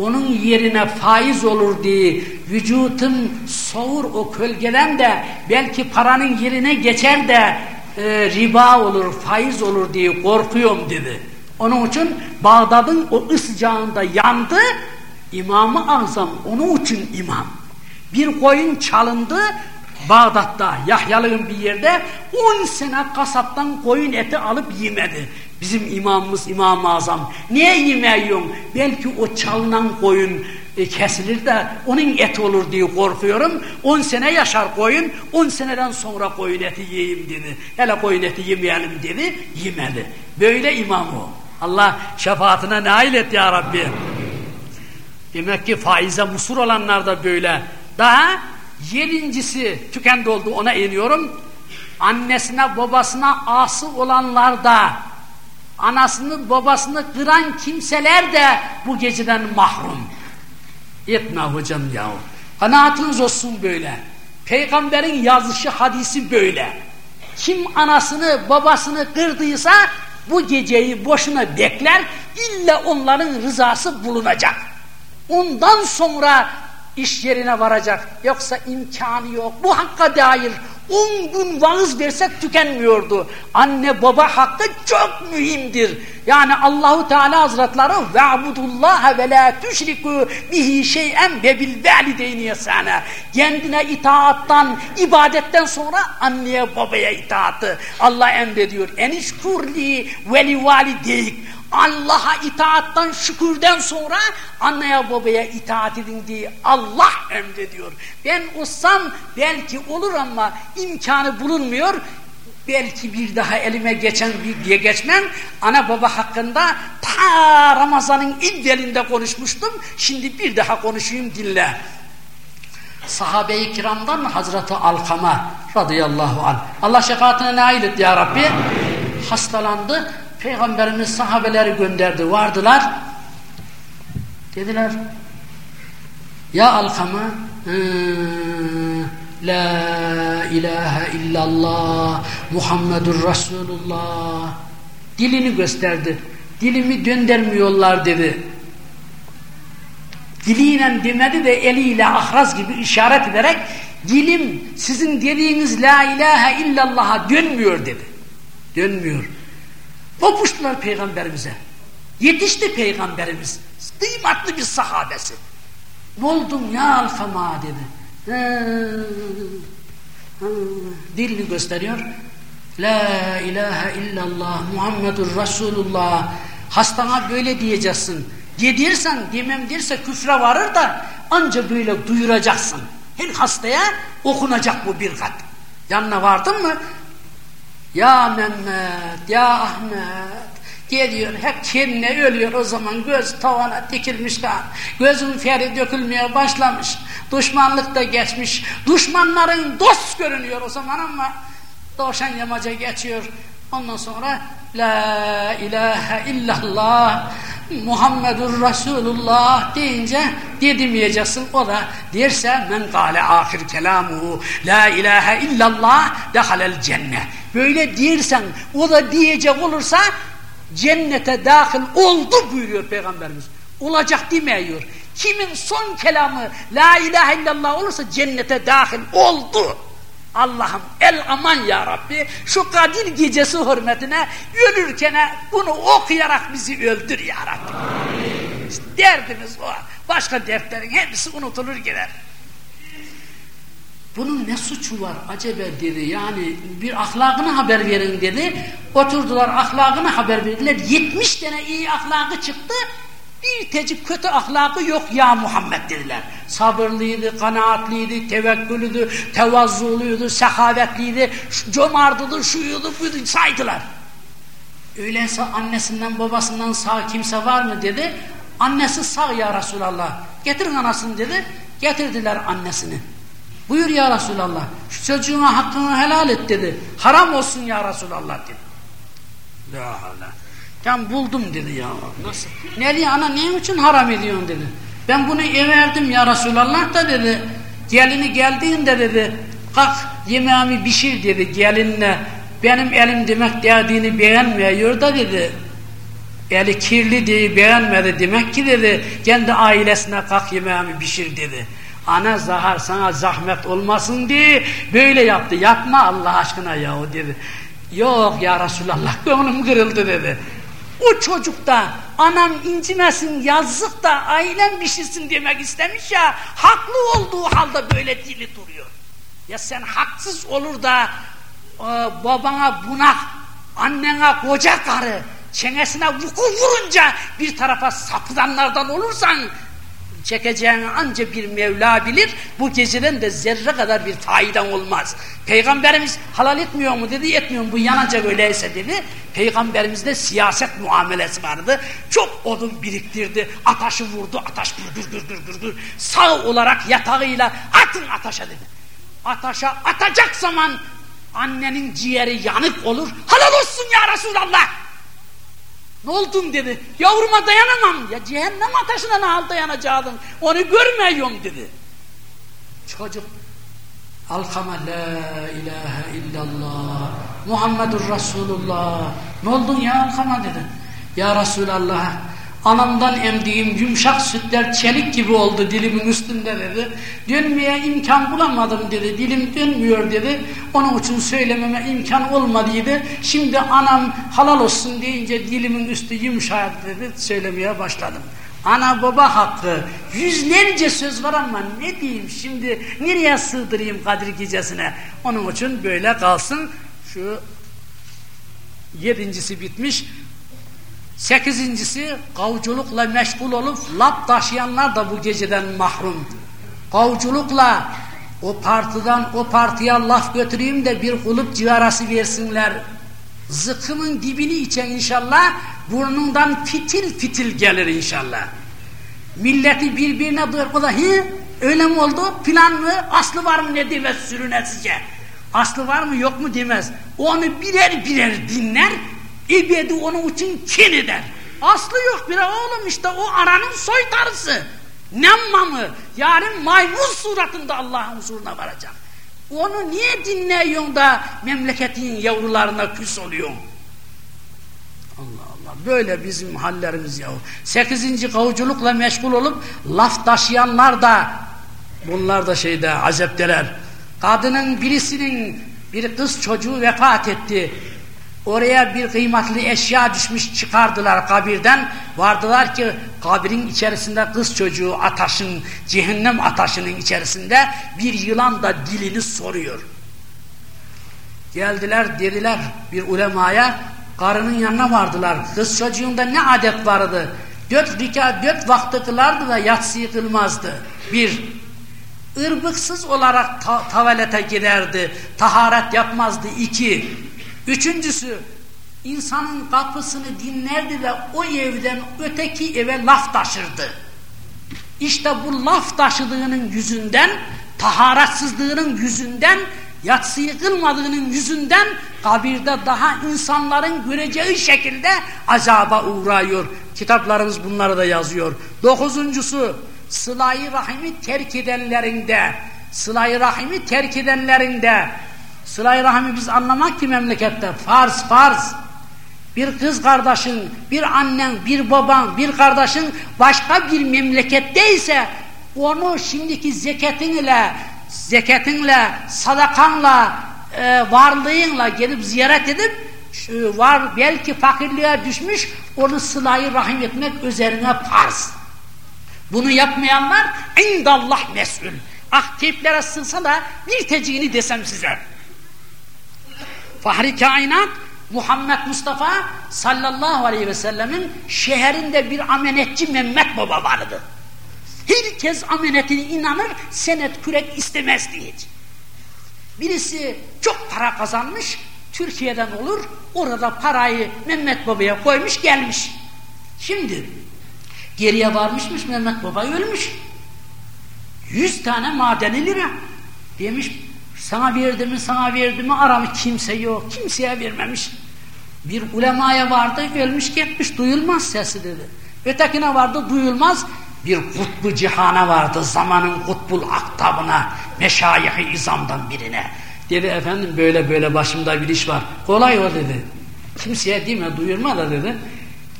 onun yerine faiz olur diye vücutun soğur o gölgeden de belki paranın yerine geçer de e, riba olur, faiz olur diye korkuyorum dedi. Onun için Bağdat'ın o ıscağında yandı. İmam-ı Azam onun için imam. Bir koyun çalındı Bağdat'ta Yahyalığın bir yerde 10 sene kasaptan koyun eti alıp yemedi. Bizim imamımız İmam-ı Azam. Niye yemeyiyorsun? Belki o çalınan koyun e, kesilir de onun eti olur diye korkuyorum. 10 sene yaşar koyun, 10 seneden sonra koyun eti yiyeyim dedi. Hele koyun eti yemeyelim dedi, yemedi. Böyle imam o. Allah şefaatine nail et ya Rabbi. Demek ki faize musur olanlar da böyle. Daha yedincisi tükendi oldu ona iniyorum. Annesine babasına ası olanlar da anasını babasını kıran kimseler de bu geceden mahrum. Etme hocam ya. Kanaatınız olsun böyle. Peygamberin yazışı hadisi böyle. Kim anasını babasını kırdıysa bu geceyi boşuna bekler. İlla onların rızası bulunacak. Ondan sonra iş yerine varacak. Yoksa imkanı yok. Bu hakka dair on gün vaaz versek tükenmiyordu. Anne baba hakkı çok mühimdir. Yani Allahu Teala Hazretleri ve'budullaha ve la tüşriku bihi şey'en ve bil valideyni yasana. Kendine itaattan, ibadetten sonra anneye babaya itaatı Allah emrediyor. Enişkurli ve li. Allah'a itaattan şükürden sonra anneye babaya itaat edin diye Allah emrediyor. Ben olsam belki olur ama imkanı bulunmuyor. Belki bir daha elime geçen bir diye geçmem. Ana baba hakkında ta Ramazan'ın evvelinde konuşmuştum. Şimdi bir daha konuşayım dinle. Sahabe-i kiramdan Hazreti Alkama radıyallahu anh. Allah şefaatine nail et ya Rabbi. Hastalandı Peygamberimiz sahabeleri gönderdi. Vardılar. Dediler Ya Alkama La ilahe illallah Muhammedur Resulullah Dilini gösterdi. Dilimi döndürmüyorlar dedi. Diliyle demedi de eliyle ahraz gibi işaret ederek dilim sizin dediğiniz la ilahe illallah'a dönmüyor dedi. Dönmüyor. Kopuştular peygamberimize. Yetişti peygamberimiz. Kıymetli bir sahabesi. Ne oldun ya Alkama dedi. Dilini gösteriyor. La ilahe illallah Muhammedur Resulullah. Hastana böyle diyeceksin. Yedirsen demem derse küfre varır da anca böyle duyuracaksın. Her hastaya okunacak bu bir kat. Yanına vardın mı? Ya Mehmet, ya Ahmet geliyor hep kendine ölüyor o zaman göz tavana dikilmiş kan. Gözün feri dökülmeye başlamış. Düşmanlık da geçmiş. Düşmanların dost görünüyor o zaman ama doğuşan yamaca geçiyor. Ondan sonra La ilahe illallah Muhammedur Resulullah deyince dedimeyeceksin. O da derse men gale ahir kelamu la ilahe illallah dehalel cennet. Böyle dersen o da diyecek olursa cennete dahil oldu buyuruyor Peygamberimiz. Olacak demiyor. Kimin son kelamı la ilahe illallah olursa cennete dahil oldu. Allah'ım el aman ya Rabbi şu Kadir gecesi hürmetine ölürken bunu okuyarak bizi öldür ya Rabbi. İşte derdimiz o. Başka dertlerin hepsi unutulur gider. Bunun ne suçu var acaba dedi yani bir ahlakını haber verin dedi. Oturdular ahlakını haber verdiler. 70 tane iyi ahlakı çıktı. Bir tecik kötü ahlakı yok ya Muhammed dediler. Sabırlıydı, kanaatliydi, tevekkülüydü, tevazzuluydu, sehavetliydi, cömartıdı, şuydu, buydu saydılar. Öyleyse annesinden babasından sağ kimse var mı dedi. Annesi sağ ya Resulallah. Getirin anasını dedi. Getirdiler annesini. Buyur ya Resulallah. Şu çocuğuna hakkını helal et dedi. Haram olsun ya Resulallah dedi. La havle. Ben buldum dedi ya. Nasıl? Nereye ana ne için haram ediyorsun dedi. Ben bunu everdim ya Resulallah da dedi. Gelini geldiğinde dedi. Kalk yemeğimi pişir dedi gelinle. Benim elim demek dediğini beğenmiyor da dedi. Eli kirli diye beğenmedi demek ki dedi. Kendi ailesine kalk yemeğimi pişir dedi. Ana zahar sana zahmet olmasın diye böyle yaptı. Yapma Allah aşkına yahu dedi. Yok ya Resulallah gönlüm kırıldı dedi. O çocuk da anam incimesin yazık da ailem pişirsin demek istemiş ya haklı olduğu halde böyle dili duruyor. Ya sen haksız olur da e, babana bunak, annene koca karı çenesine vuku vurunca bir tarafa sapıdanlardan olursan çekeceğini anca bir Mevla bilir. Bu geceden de zerre kadar bir faydan olmaz. Peygamberimiz halal etmiyor mu dedi, etmiyor mu? Bu yanacak öyleyse dedi. Peygamberimizde siyaset muamelesi vardı. Çok odun biriktirdi. Ataşı vurdu, ataş gür gür gür gür gür. Sağ olarak yatağıyla atın ataşa dedi. Ataşa atacak zaman annenin ciğeri yanık olur. Halal olsun ya Resulallah. Ne oldun dedi. Yavruma dayanamam. Ya cehennem ateşine ne dayanacaksın? Onu görmüyorum dedi. Çocuk Alkama la ilahe illallah Muhammedur Resulullah Ne oldun ya Alkama dedi. Ya Resulallah Anamdan emdiğim yumuşak sütler çelik gibi oldu dilimin üstünde dedi. Dönmeye imkan bulamadım dedi. Dilim dönmüyor dedi. Onun için söylememe imkan olmadıydı. Şimdi anam halal olsun deyince dilimin üstü yumuşadı dedi. Söylemeye başladım. Ana baba hakkı. Yüzlerce söz var ama ne diyeyim şimdi nereye sığdırayım Kadir gecesine. Onun için böyle kalsın. Şu yedincisi bitmiş. Sekizincisi kavculukla meşgul olup lap taşıyanlar da bu geceden mahrum. Kavculukla o partiden o partiye laf götüreyim de bir kulüp civarası versinler. Zıkkımın dibini içen inşallah burnundan fitil fitil gelir inşallah. Milleti birbirine da hi öyle mi oldu? Plan mı? Aslı var mı ne demez sürünesizce. Aslı var mı yok mu demez. Onu birer birer dinler İbedi onun için kin eder. Aslı yok bir oğlum işte o aranın soytarısı. Nemma mı? Yarın maymun suratında Allah'ın huzuruna varacak. Onu niye dinliyorsun da memleketin yavrularına küs oluyorsun? Allah Allah böyle bizim hallerimiz yahu. Sekizinci kavuculukla meşgul olup laf taşıyanlar da bunlar da şeyde azepteler. Kadının birisinin bir kız çocuğu vefat etti. Oraya bir kıymetli eşya düşmüş çıkardılar kabirden. Vardılar ki kabirin içerisinde kız çocuğu ataşın, cehennem ataşının içerisinde bir yılan da dilini soruyor. Geldiler dediler bir ulemaya karının yanına vardılar. Kız çocuğunda ne adet vardı? Dört rika, dört vakti kılardı da yatsı kılmazdı. Bir, ırbıksız olarak ta tavalete giderdi, taharet yapmazdı. İki, üçüncüsü, insanın kapısını dinlerdi de o evden öteki eve laf taşırdı. İşte bu laf taşıdığının yüzünden, taharetsizliğinin yüzünden, yatsıyı kılmadığının yüzünden kabirde daha insanların göreceği şekilde azaba uğrıyor. Kitaplarımız bunları da yazıyor. Dokuzuncusu, sılayı rahimi terk edenlerinde, sılayı rahimi terk edenlerinde, sılayı rahimi biz anlamak ki memlekette, farz farz, bir kız kardeşin, bir annen, bir baban, bir kardeşin başka bir memleketteyse onu şimdiki zeketinle, zeketinle, sadakanla, e, varlığınla gelip ziyaret edip var belki fakirliğe düşmüş onu sılayı rahim etmek üzerine farz. Bunu yapmayanlar indallah mesul. Ah teyplere sığsa da bir teciğini desem size. Fahri kainat Muhammed Mustafa sallallahu aleyhi ve sellemin şehrinde bir amenetçi Mehmet Baba vardı. Herkes amenetine inanır, senet kürek istemezdi hiç. Birisi çok para kazanmış, Türkiye'den olur, orada parayı Mehmet Baba'ya koymuş gelmiş. Şimdi geriye varmışmış Mehmet Baba ölmüş. Yüz tane madeni lira. Demiş sana verdi mi sana verdi mi aramı kimse yok. Kimseye vermemiş. Bir ulemaya vardı ölmüş gitmiş duyulmaz sesi dedi. Ötekine vardı duyulmaz. Bir kutbu cihana vardı zamanın kutbul aktabına meşayih izamdan birine. Dedi efendim böyle böyle başımda bir iş var. Kolay o dedi. Kimseye deme duyurma da dedi.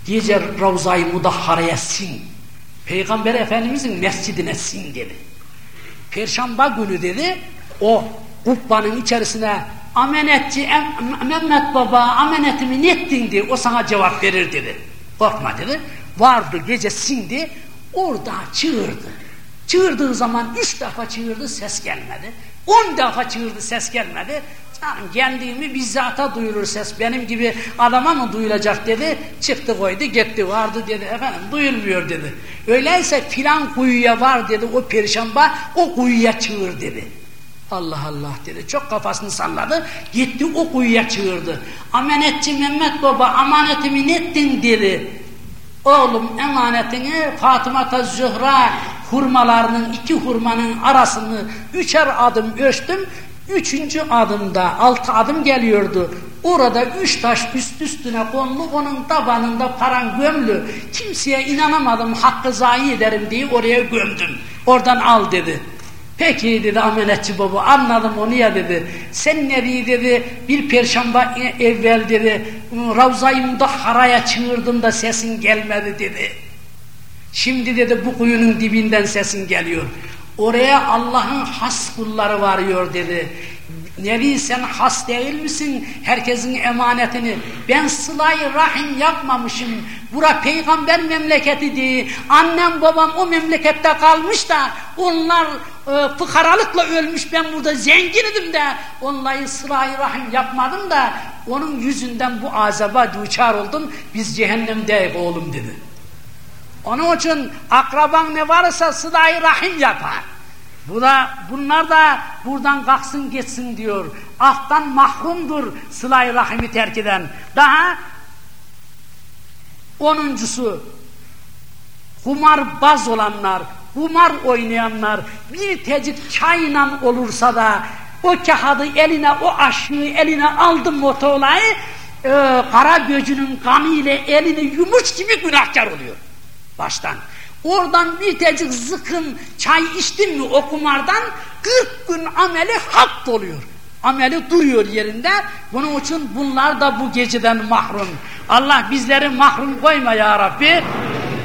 Gece Ravza-i Mudahhara'ya sin. Peygamber Efendimizin mescidine sin dedi. Perşembe günü dedi o kubbanın içerisine amenetçi Mehmet Baba amenetimi ne ettin diye o sana cevap verir dedi. Korkma dedi. Vardı gece sindi orada çığırdı. Çığırdığı zaman üç defa çığırdı ses gelmedi. On defa çığırdı ses gelmedi. Canım geldiğimi bizzata duyulur ses. Benim gibi adama mı duyulacak dedi. Çıktı koydu gitti vardı dedi. Efendim duyulmuyor dedi. Öyleyse filan kuyuya var dedi o perşembe o kuyuya çığır dedi. Allah Allah dedi. Çok kafasını salladı. Gitti o kuyuya çığırdı. Amanetçi Mehmet Baba amanetimi ne ettin dedi. Oğlum emanetini Fatıma Zühra hurmalarının iki hurmanın arasını üçer adım ölçtüm. Üçüncü adımda altı adım geliyordu. Orada üç taş üst üstüne konulu onun tabanında paran gömlü. Kimseye inanamadım hakkı zayi ederim diye oraya gömdüm. Oradan al dedi. Peki dedi ameliyatçı baba anladım onu ya dedi. Sen ne dedi bir perşembe evvel dedi Ravza-i Mudahhara'ya da sesin gelmedi dedi. Şimdi dedi bu kuyunun dibinden sesin geliyor. Oraya Allah'ın has kulları varıyor dedi. Nebi sen has değil misin? Herkesin emanetini. Ben sılayı rahim yapmamışım. Bura peygamber memleketi diye. Annem babam o memlekette kalmış da onlar e, fıkaralıkla ölmüş. Ben burada zenginim de onları sılayı rahim yapmadım da onun yüzünden bu azaba duçar oldum. Biz cehennemde oğlum dedi. Onun için akraban ne varsa sılayı rahim yapar. Bu da, bunlar da buradan kalksın geçsin diyor. Aftan mahrumdur sıla rahimi terk eden. Daha onuncusu baz olanlar, kumar oynayanlar bir tecik çayla olursa da o kağıdı eline, o aşığı eline aldı motolayı e, kara gözünün kanıyla elini yumuş gibi günahkar oluyor baştan. Oradan bir tecik zıkın çay içtin mi o kumardan 40 gün ameli hak oluyor. Ameli duruyor yerinde. Bunun için bunlar da bu geceden mahrum. Allah bizleri mahrum koyma ya Rabbi.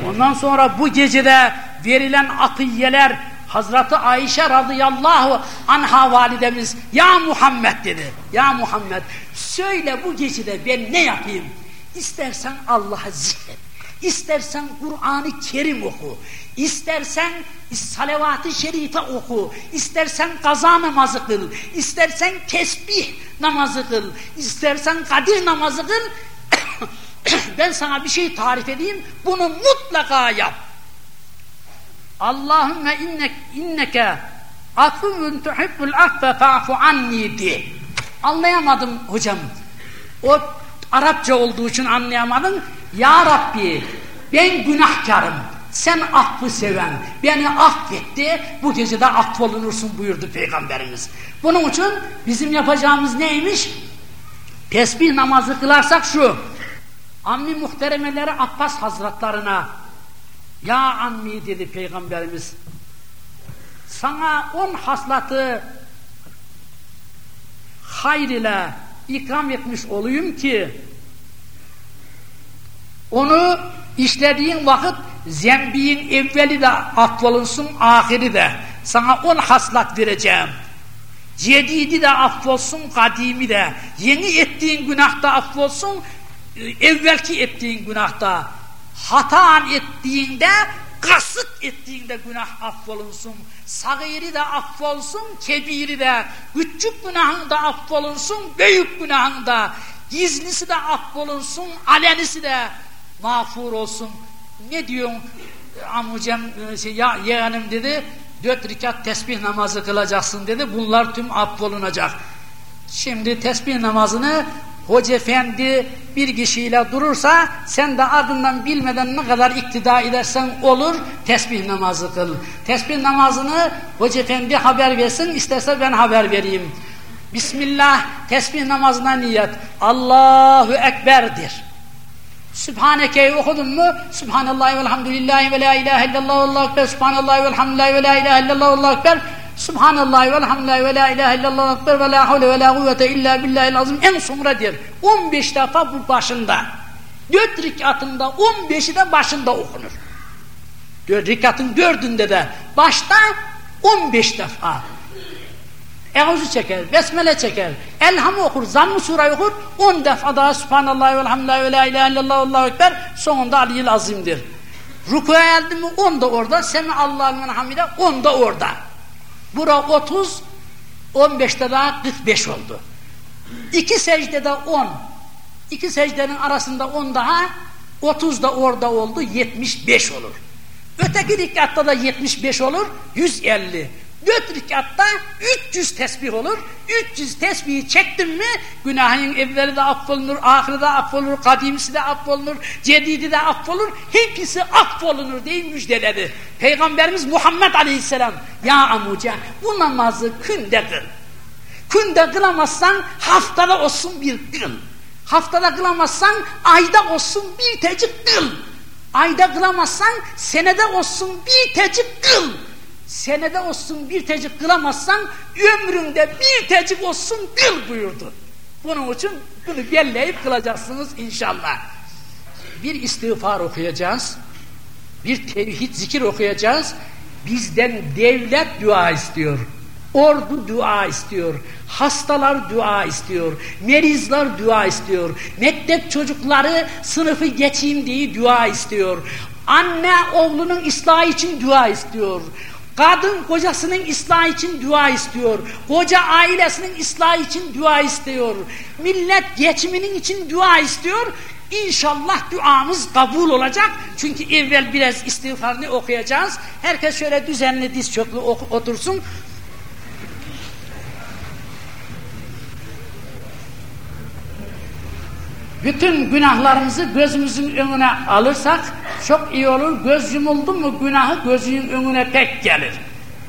Ondan sonra bu gecede verilen atiyeler Hazreti Ayşe radıyallahu anha validemiz ya Muhammed dedi. Ya Muhammed söyle bu gecede ben ne yapayım? İstersen Allah'a zikret. İstersen Kur'an-ı Kerim oku. İstersen salavat-ı şerife oku. İstersen kaza namazı kıl. İstersen tesbih namazı kıl. İstersen kadir namazı kıl. ben sana bir şey tarif edeyim. Bunu mutlaka yap. Allahümme innek, inneke afuvun tuhibbul affe fa'fu anni de. Anlayamadım hocam. O Arapça olduğu için anlayamadım. Ya Rabbi ben günahkarım. Sen affı seven, beni affetti, bu gece de affolunursun buyurdu Peygamberimiz. Bunun için bizim yapacağımız neymiş? Tesbih namazı kılarsak şu, Ammi muhteremeleri Abbas Hazretlerine Ya ammi dedi Peygamberimiz sana on haslatı hayr ile ikram etmiş olayım ki onu işlediğin vakit zembiğin evveli de affolunsun ahiri de. Sana on haslat vereceğim. Cedidi de affolsun kadimi de. Yeni ettiğin günahta affolsun evvelki ettiğin günahta hatan ettiğinde kasıt ettiğinde günah affolunsun. Sagiri de affolsun kebiri de. Küçük günahın da affolunsun büyük günahın da. Gizlisi de affolunsun alenisi de mağfur olsun. Ne diyorsun? Amcam şey, ya yeğenim dedi dört rekat tesbih namazı kılacaksın dedi. Bunlar tüm affolunacak. Şimdi tesbih namazını Hoca efendi bir kişiyle durursa sen de ardından bilmeden ne kadar iktida edersen olur tesbih namazı kıl. Tesbih namazını hoca efendi haber versin isterse ben haber vereyim. Bismillah tesbih namazına niyet. Allahu Ekber'dir. Sübhaneke'yi okudun mu? Sübhanallah ve elhamdülillahi ve la ilahe illallah ve allahu ekber. Sübhanallah ve elhamdülillahi ve la ilahe illallah ve allahu ekber. Subhanallah ve elhamdülillahi ve la ilahe illallah akber ve la havle ve la kuvvete illa billahil azim en sonradır. 15 defa bu başında. 4 rikatında 15'i de başında okunur. 4 rikatın dördünde de başta 15 defa. Euzu çeker, besmele çeker, elhamı okur, zamm-ı okur, 10 defa daha Subhanallah ve elhamdülillahi ve la ilahe illallah allahu ekber, sonunda aliyil azimdir. Rukuya geldi mi 10 da orada, Semi Allah'ın hamide 10 da orada. Bura 30, 15'te daha 45 oldu. İki secdede 10. İki secdenin arasında 10 daha 30 da orada oldu 75 olur. Öteki rikatta da 75 olur 150. Dört rikatta 300 tesbih olur. 300 tesbihi çektin mi günahın evveli de affolunur, ahiri de affolunur, kadimisi de affolunur, cedidi de affolunur. Hepsi affolunur diye müjdeledi. Peygamberimiz Muhammed Aleyhisselam ya amuca bu namazı künde kıl. Künde kılamazsan haftada olsun bir kıl. Haftada kılamazsan ayda olsun bir tecik kıl. Ayda kılamazsan senede olsun bir tecik kıl senede olsun bir tecik kılamazsan ömründe bir tecik olsun kıl buyurdu. Bunun için bunu belleyip kılacaksınız inşallah. Bir istiğfar okuyacağız. Bir tevhid zikir okuyacağız. Bizden devlet dua istiyor. Ordu dua istiyor. Hastalar dua istiyor. Merizler dua istiyor. Mektep çocukları sınıfı geçeyim diye dua istiyor. Anne oğlunun ıslahı için dua istiyor. Kadın kocasının ıslah için dua istiyor. Koca ailesinin ıslah için dua istiyor. Millet geçiminin için dua istiyor. İnşallah duamız kabul olacak. Çünkü evvel biraz istiğfarını okuyacağız. Herkes şöyle düzenli diz çöklü otursun. Bütün günahlarımızı gözümüzün önüne alırsak çok iyi olur. Göz yumuldu mu günahı gözünün önüne pek gelir.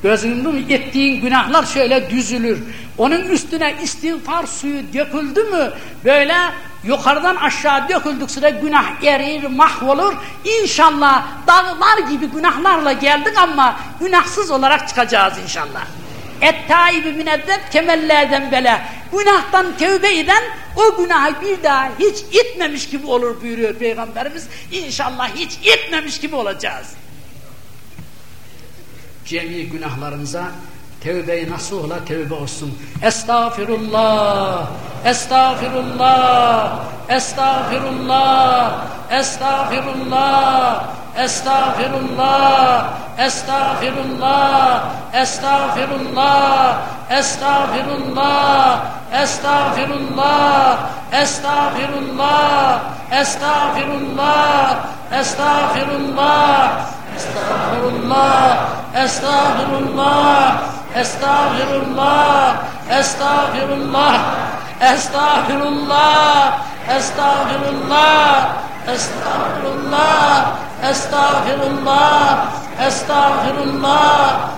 Gözün yumuldu mu ettiğin günahlar şöyle düzülür. Onun üstüne istiğfar suyu döküldü mü böyle yukarıdan aşağı döküldükçe günah erir, mahvolur. İnşallah dağlar gibi günahlarla geldik ama günahsız olarak çıkacağız inşallah. Et-taibi mineddeb kemellerden bele. Günahtan tevbe eden o günahı bir daha hiç itmemiş gibi olur buyuruyor Peygamberimiz. İnşallah hiç itmemiş gibi olacağız. cemi günahlarımıza tevbe-i nasuhla tevbe olsun. Estağfirullah, estağfirullah, estağfirullah, estağfirullah, estağfirullah, estağfirullah, estağfirullah, estağfirullah, estağfirullah, estağfirullah, estağfirullah, estağfirullah, estağfirullah, estağfirullah, estağfirullah, estağfirullah, estağfirullah, estağfirullah, estağfirullah, estağfirullah, estağfirullah,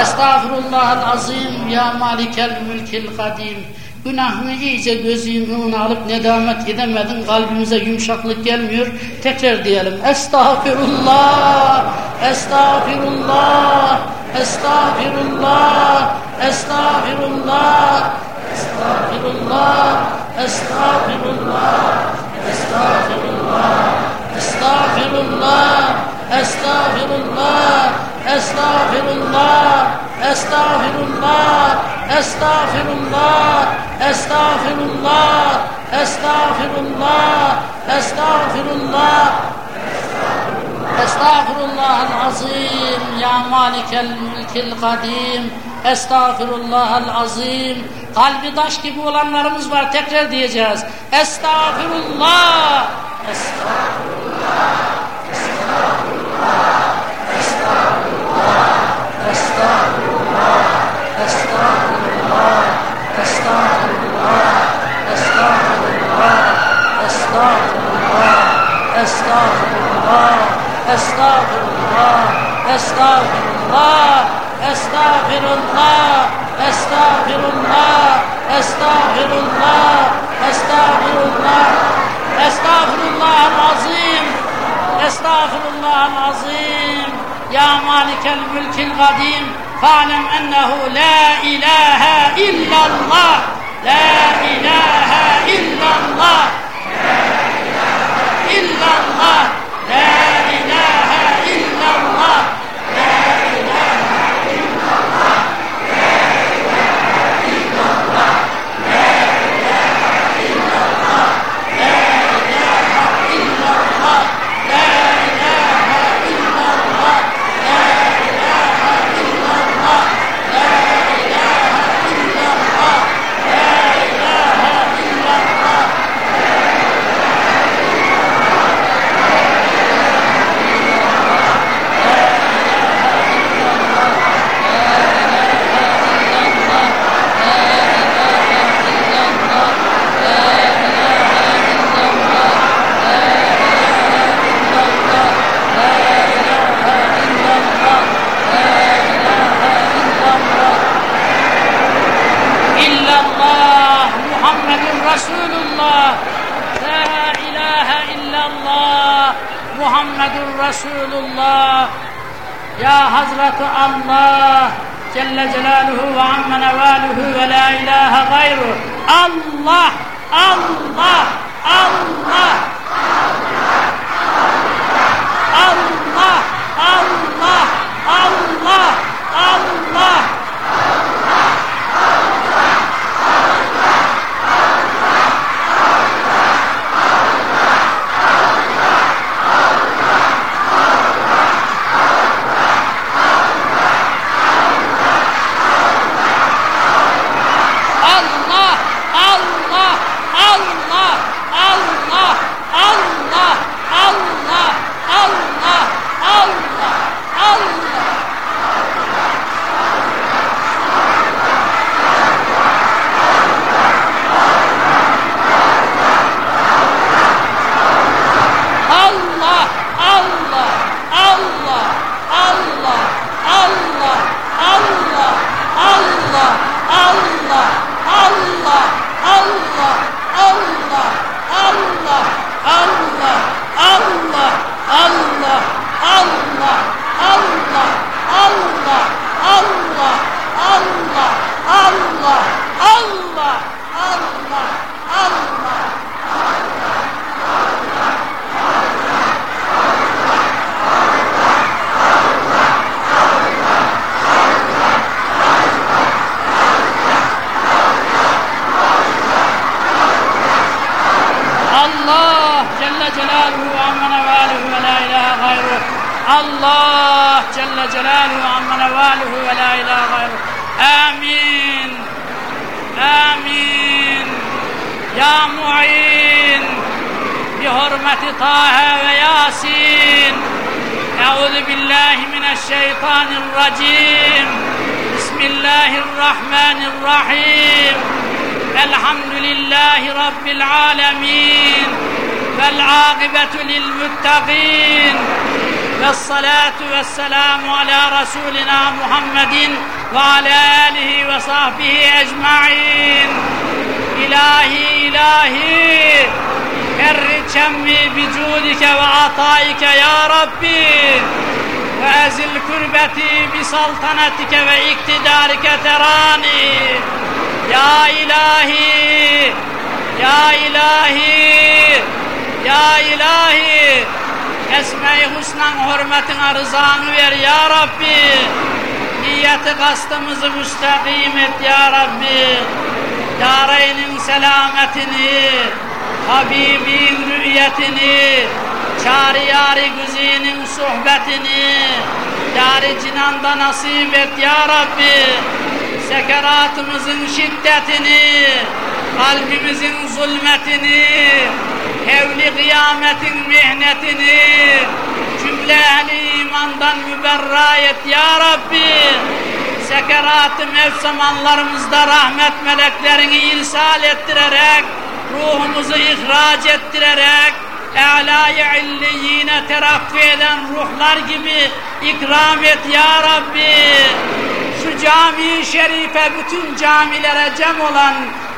estağfirullahal azim ya malikel mülkil kadim. Günahını iyice gözünün alıp nedamet edemedin, kalbimize yumuşaklık gelmiyor. Tekrar diyelim. Estağfirullah, estağfirullah, estağfirullah, estağfirullah, estağfirullah, estağfirullah, estağfirullah, estağfirullah, estağfirullah, estağfirullah, estağfirullah, estağfirullah, estağfirullah, estağfirullah, estağfirullah, estağfirullahal azim ya malikel mülkil kadim, estağfirullahal azim, kalbi taş gibi olanlarımız var tekrar diyeceğiz, estağfirullah, estağfirullah, estağfirullah, estağfirullah, estağfirullah, estağfirullah, estağfirullah, estağfirullah, estağfirullah, estağfirullah, estağfirullah, estağfirullah, estağfirullah, estağfirullah, estağfirullah, estağfirullah, estağfirullah azim, estağfirullah azim, ya malikel mülkil kadim, fa'lem ennehu la ilahe illallah, la ilahe illallah, illallah, la La ilahe illallah Muhammedun Resulullah. Ya Hazreti Allah Celle Celaluhu ve amme nevaluhu ve la ilahe gayru. Allah Allah Allah Allah Allah Allah Allah والسلام على رسولنا محمد وعلى آله وصحبه أجمعين. إلهي إلهي فرج شمي بجودك وعطائك يا ربي. وأزل كربتي بسلطنتك واقتدارك تراني. يا إلهي يا إلهي Ya ilahi Esme-i Husnan hürmetine rızanı ver ya Rabbi. Niyeti kastımızı müstakim et ya Rabbi. Dareynin selametini, Habibin rü'yetini, Çari yari güzinin sohbetini, Yari cinanda nasip et ya Rabbi. Sekeratımızın şiddetini, kalbimizin zulmetini, hevli kıyametin mihnetini cümle ehli imandan müberra et ya Rabbi. Sekerat-ı mevsamanlarımızda rahmet meleklerini irsal ettirerek, ruhumuzu ihraç ettirerek, E'lâ-i illiyine terakki eden ruhlar gibi ikram et ya Rabbi. Şu cami şerife bütün camilere cem olan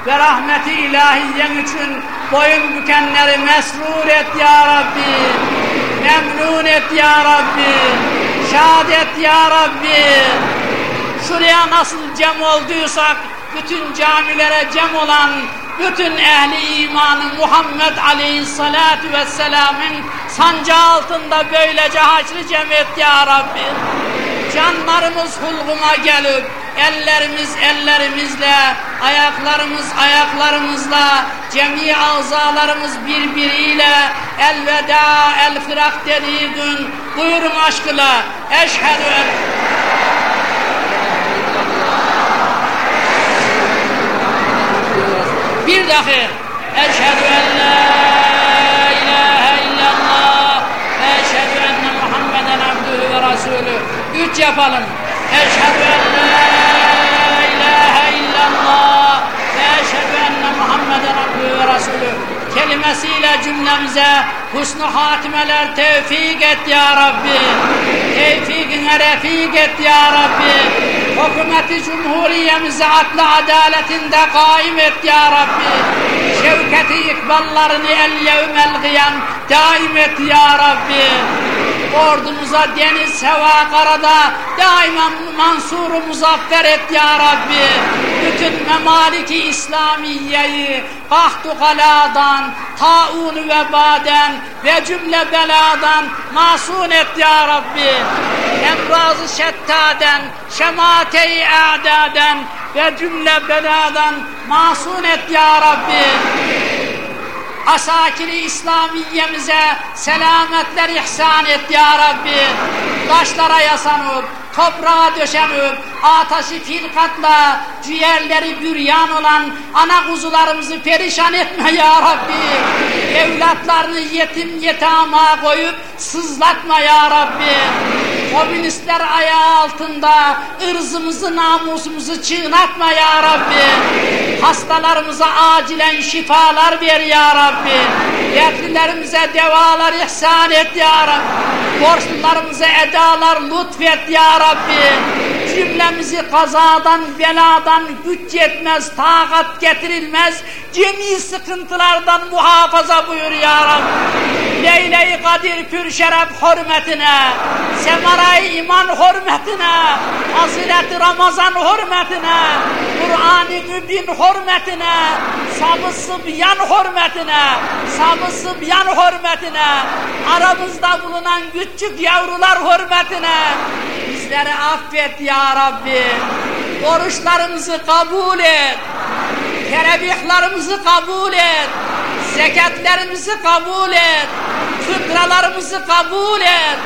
ve rahmeti ilahiyen için boyun bükenleri mesrur et ya Rabbi. Memnun et ya Rabbi. Şad et ya Rabbi. Şuraya nasıl cem olduysak bütün camilere cem olan bütün ehli imanı Muhammed Aleyhisselatü Vesselam'ın sancağı altında böylece haçlı cem et ya Rabbi. Canlarımız hulguma gelip ellerimiz ellerimizle, ayaklarımız ayaklarımızla, cemi azalarımız birbiriyle elveda, el firak dediği gün buyurun aşkıyla eşhedü en bir dahi eşhedü en la ilahe illallah ve eşhedü enne Muhammeden abdühü ve rasulü. Üç yapalım. Eşhedü en kelimesiyle cümlemize husnu hatimeler tevfik et ya Rabbi tevfikine refik et ya Rabbi hükümeti cumhuriyemizi aklı adaletinde kaim et ya Rabbi. Şevketi ikballarını el yevmel kıyam daim et ya Rabbi. Ordumuza deniz, heva, karada daima mansuru muzaffer et ya Rabbi. Bütün memaliki İslamiyeyi kahtu kaladan, taun vebaden ve cümle beladan masun et ya Rabbi. Emrazı şettaden, şemate-i a'daden ve cümle beladan masun et ya Rabbi. Asakiri İslamiyemize selametler ihsan et ya Rabbi. Taşlara yasanıp, toprağa döşenip, ataşı filkatla ciğerleri büryan olan ana kuzularımızı perişan etme ya Rabbi. Evlatlarını yetim yetama koyup sızlatma ya Rabbi. Komünistler ayağı altında ırzımızı namusumuzu çiğnatma ya Rabbi. Hastalarımıza acilen şifalar ver ya Rabbi. Dertlilerimize devalar ihsan et ya Rabbi. Borçlularımıza edalar lütfet ya Rabbi. Cümlemizi kazadan, beladan güç yetmez, takat getirilmez, cemi sıkıntılardan muhafaza buyur ya Rabbi. Leyle-i Kadir Pür Şeref hürmetine, Semarayı iman hürmetine, Hazreti Ramazan hürmetine, Kur'an-ı Mübin hürmetine, Sabı Sıbyan hürmetine, Sabı Sıbyan hürmetine, aramızda bulunan küçük yavrular hürmetine, bizleri affet ya Rabbi, oruçlarımızı kabul et, teravihlarımızı kabul et, zekatlerimizi kabul et, fıkralarımızı kabul et,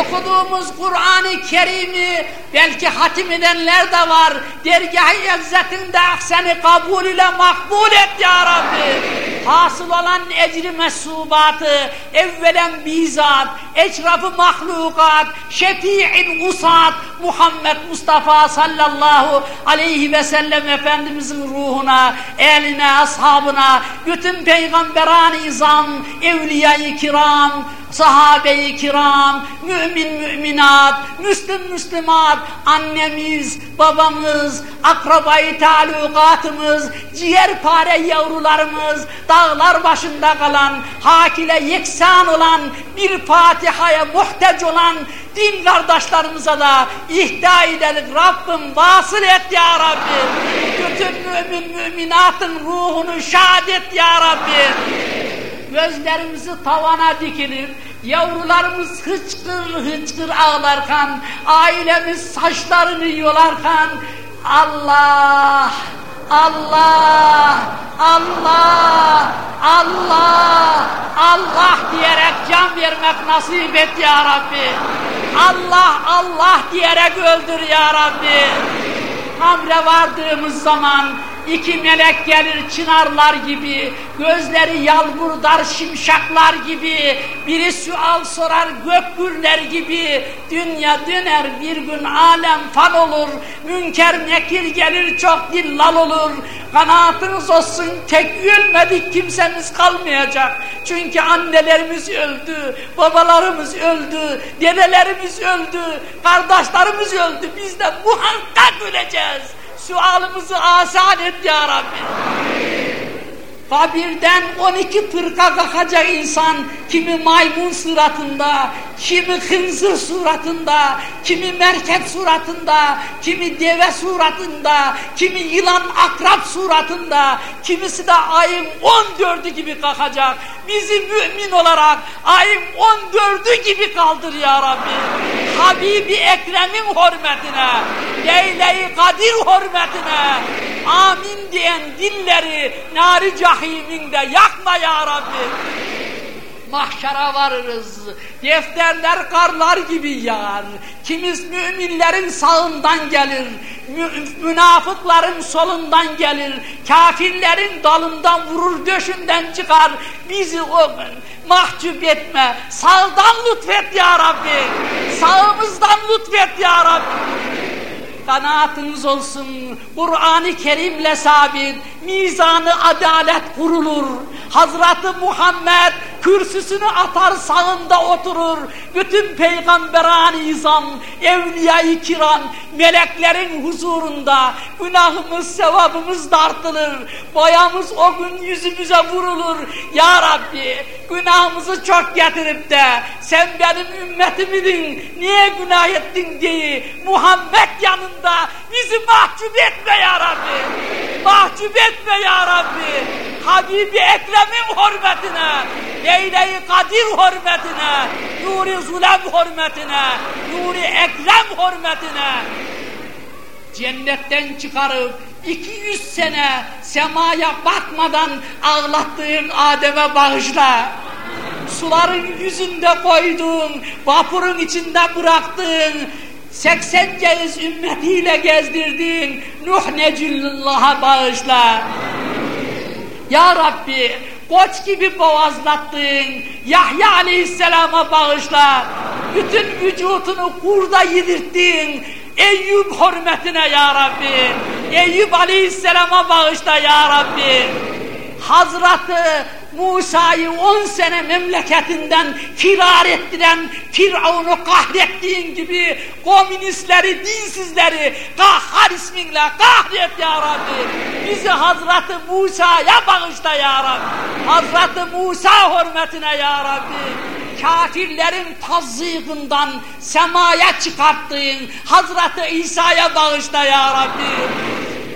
okuduğumuz Kur'an-ı Kerim'i belki hatim edenler de var. Dergah-ı izzetinde seni kabul ile makbul et ya Rabbi. Hasıl olan ecri mesubatı evvelen bizat, eşrafı mahlukat, şefi'in usat Muhammed Mustafa sallallahu aleyhi ve sellem Efendimizin ruhuna, eline, ashabına, bütün peygamberan izam, evliya-i kiram, sahabe-i kiram, mümin müminat, müslüm müslümat, annemiz, babamız, akrabayı talukatımız, ciğerpare yavrularımız, dağlar başında kalan, hakile yeksan olan, bir Fatiha'ya muhtaç olan din kardeşlerimize de ihda edelim. Rabbim vasıl et ya Rabbi. Bütün mümin müminatın ruhunu şad et ya Rabbi gözlerimizi tavana dikilir, yavrularımız hıçkır hıçkır ağlarken, ailemiz saçlarını yolarken, Allah, Allah, Allah, Allah, Allah diyerek can vermek nasip et ya Rabbi. Allah, Allah diyerek öldür ya Rabbi. Hamre vardığımız zaman İki melek gelir çınarlar gibi, gözleri yalburdar şimşaklar gibi, biri sual sorar gök gibi, dünya döner bir gün alem fan olur, münker nekir gelir çok dillal olur, kanaatınız olsun tek ölmedik kimsemiz kalmayacak. Çünkü annelerimiz öldü, babalarımız öldü, dedelerimiz öldü, kardeşlerimiz öldü, biz de muhakkak öleceğiz sualımızı asan et ya Rabbi. Kabirden 12 fırka kalkacak insan, kimi maymun suratında, kimi hınzır suratında, kimi merkep suratında, kimi deve suratında, kimi yılan akrap suratında, kimisi de ayın 14'ü gibi kalkacak. Bizi mümin olarak ayın 14'ü gibi kaldır ya Rabbi. Habibi Ekrem'in hürmetine, Leyle-i Kadir hürmetine, amin diyen dilleri nari cahiminde yakma ya Rabbi. Mahşara varırız, defterler karlar gibi yağar, kimiz müminlerin sağından gelir, mü münafıkların solundan gelir, kafirlerin dalından vurur döşünden çıkar, bizi o mahcup etme, sağdan lütfet ya Rabbi, sağımızdan lütfet ya Rabbi kanaatınız olsun. Kur'an-ı Kerim'le sabit, mizanı adalet kurulur. Hazreti Muhammed kürsüsünü atar sağında oturur. Bütün peygamberan izam, evliya-i kiram, meleklerin huzurunda günahımız, sevabımız dartılır. Boyamız o gün yüzümüze vurulur. Ya Rabbi günahımızı çok getirip de sen benim ümmetimidin niye günah ettin diye Muhammed yanında bizi mahcup etme ya Rabbi. Mahcup etme ya Rabbi. Habibi Ekrem'in hürmetine, Leyle-i Kadir hürmetine, Nuri Zulem hürmetine, Nuri Ekrem hürmetine cennetten çıkarıp 200 sene semaya bakmadan ağlattığın Adem'e bağışla. Suların yüzünde koyduğun, vapurun içinde bıraktığın, 80 kez ümmetiyle gezdirdiğin Nuh Necillah'a bağışla. Ya Rabbi koç gibi boğazlattın, Yahya Aleyhisselam'a bağışla. Bütün vücutunu kurda yedirttin, Eyüp hürmetine ya Rabbi. Eyüp Aleyhisselam'a bağışla ya Rabbi. Hazreti Musa'yı on sene memleketinden firar ettiren Firavun'u kahrettiğin gibi komünistleri, dinsizleri kahhar isminle kahret ya Rabbi. Bizi Hazreti Musa'ya bağışla ya Rabbi. Hazreti Musa hürmetine ya Rabbi kafirlerin tazzığından semaya çıkarttığın Hazreti İsa'ya bağışla ya Rabbi.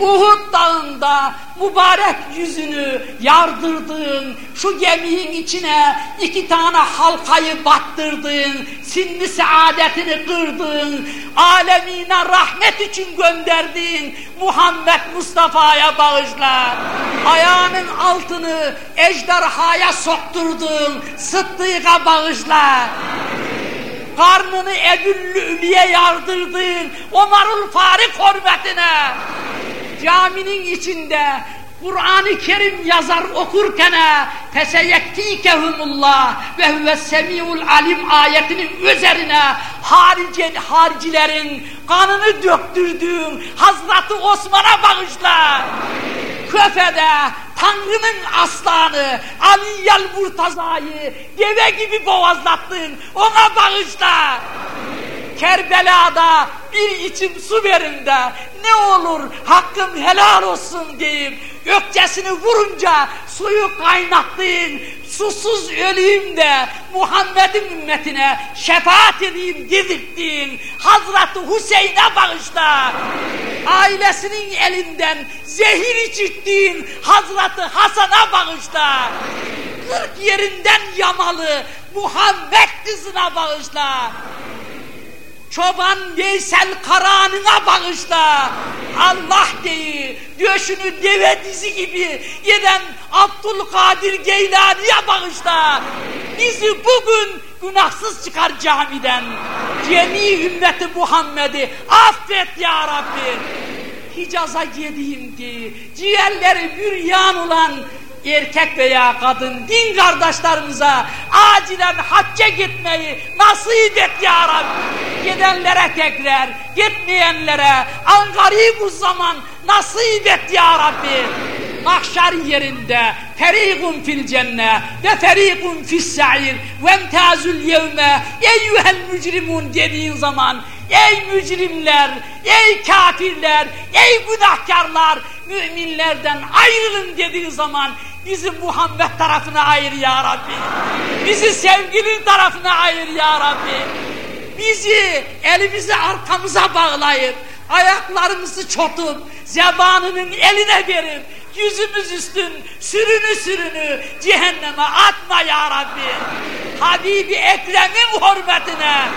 Uhud dağında mübarek yüzünü yardırdığın, şu geminin içine iki tane halkayı battırdığın, sinni saadetini kırdığın, alemine rahmet için gönderdiğin Muhammed Mustafa'ya bağışla. Ayağının altını ejderhaya sokturduğun Sıddık'a bağışla. karnını Ebüllü'ye yardırdın. Omarul Farik hürmetine caminin içinde Kur'an-ı Kerim yazar okurken feseyektikehumullah ve huve semiul alim ayetinin üzerine haricen haricilerin kanını döktürdüğün Hazreti Osman'a bağışla. Köfede Tanrı'nın aslanı Aliyel Murtaza'yı deve gibi boğazlattın ona bağışla. Kerbela'da bir içim su verin de ne olur hakkım helal olsun diyeyim. Ökçesini vurunca suyu kaynattın, susuz öleyim de Muhammed'in ümmetine şefaat edeyim dedirttin. Hazreti Hüseyin'e bağışla. Ailesinin elinden zehir içirttin Hazreti Hasan'a bağışla. Kırk yerinden yamalı Muhammed kızına bağışla. Çoban Veysel Karahan'ına bağışla. Allah deyi, döşünü deve dizi gibi giden Abdülkadir Geylani'ye bağışla. Bizi bugün günahsız çıkar camiden. Cemi ümmeti Muhammed'i affet ya Rabbi. Hicaz'a gideyim diye ciğerleri büryan olan erkek veya kadın din kardeşlerimize acilen hacca gitmeyi nasip et ya Rabbi. Gidenlere tekrar, gitmeyenlere bu zaman nasip et ya Rabbi. Mahşer yerinde ferikun fil cenne ve ferikun fis sa'ir ve emtazul yevme eyyuhel mücrimun dediğin zaman ey mücrimler, ey kafirler, ey günahkarlar müminlerden ayrılın dediği zaman Bizi Muhammed tarafına ayır ya Rabbi. Bizi sevgilin tarafına ayır ya Rabbi. Bizi elimizi arkamıza bağlayıp, ayaklarımızı çotup, zebanının eline verip, yüzümüz üstün sürünü sürünü cehenneme atma ya Rabbi. Habibi Ekrem'in hürmetine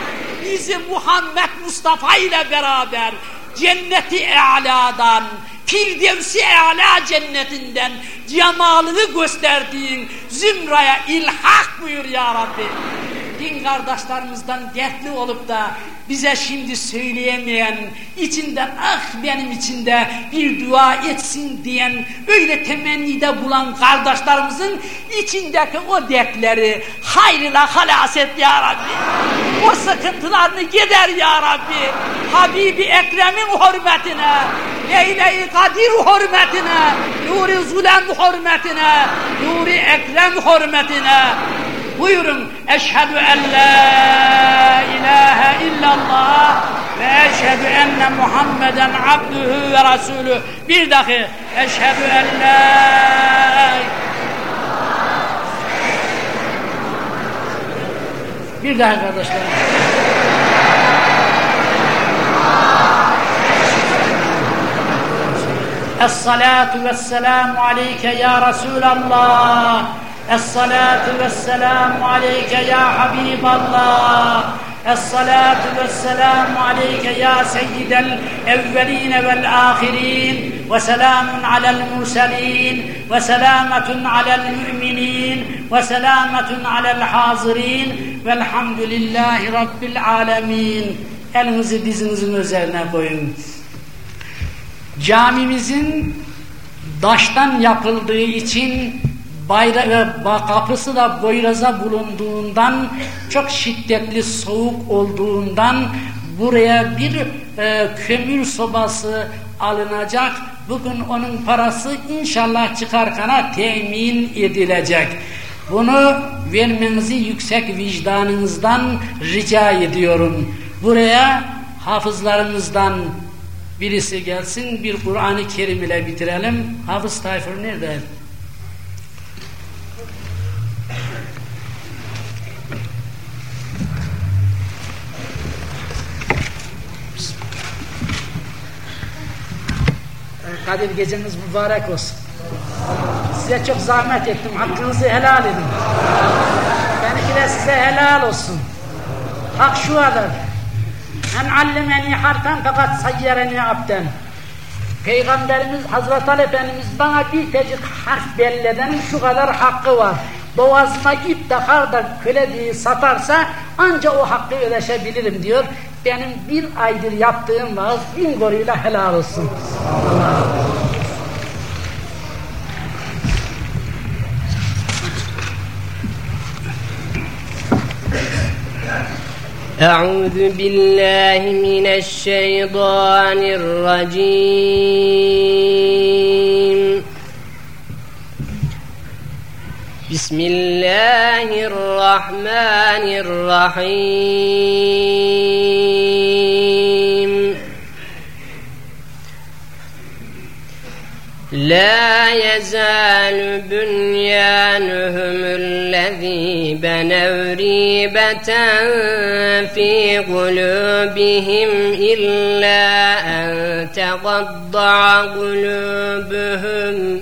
bizi Muhammed Mustafa ile beraber cenneti e'ladan, Firdevsi Eala cennetinden cemalını gösterdiğin zümraya ilhak buyur ya Rabbi. Din kardeşlerimizden dertli olup da bize şimdi söyleyemeyen, içinden ah benim içinde bir dua etsin diyen, öyle temennide bulan kardeşlerimizin içindeki o dertleri hayrına halas et ya Rabbi. O sıkıntılarını gider ya Rabbi. Habibi Ekrem'in hürmetine, Leyle-i Kadir hürmetine, Nuri Zulem hürmetine, Nuri Ekrem hürmetine, Buyurun eşhedü en la ilahe illallah ve eşhedü enne Muhammeden abdühü ve rasulü. Bir dahi eşhedü en la Bir daha kardeşlerim. Es-salatu ve-selamu aleyke ya Resulallah. الصلاة والسلام عليك يا حبيب الله الصلاة والسلام عليك يا سيد الأولين والآخرين وسلام على المرسلين وسلامة على المؤمنين وسلامة على الحاضرين والحمد لله رب العالمين Elinizi dizinizin üzerine koyun. Camimizin daştan yapıldığı için bayra kapısı da boyraza bulunduğundan çok şiddetli soğuk olduğundan buraya bir e, kömür sobası alınacak. Bugün onun parası inşallah çıkarkana temin edilecek. Bunu vermenizi yüksek vicdanınızdan rica ediyorum. Buraya hafızlarımızdan birisi gelsin bir Kur'an-ı Kerim ile bitirelim. Hafız Tayfur nerede? Kadir geceniz mübarek olsun. Size çok zahmet ettim. Hakkınızı helal edin. Benimki de size helal olsun. Hak şu kadar. En allemeni harfen fakat sayyereni abden. Peygamberimiz Hazreti Ali Efendimiz bana bir tecik harf belledenin şu kadar hakkı var. boğazına ip takar da köle satarsa anca o hakkı ödeşebilirim diyor Benim bir aydır yaptığım vaaz bin goruyla helal olsun. Allah أعوذ بالله من الشيطان الرجيم بسم الله الرحمن الرحيم لا يزال بنيانهم الذي بنوا ريبة في قلوبهم إلا أن تقطع قلوبهم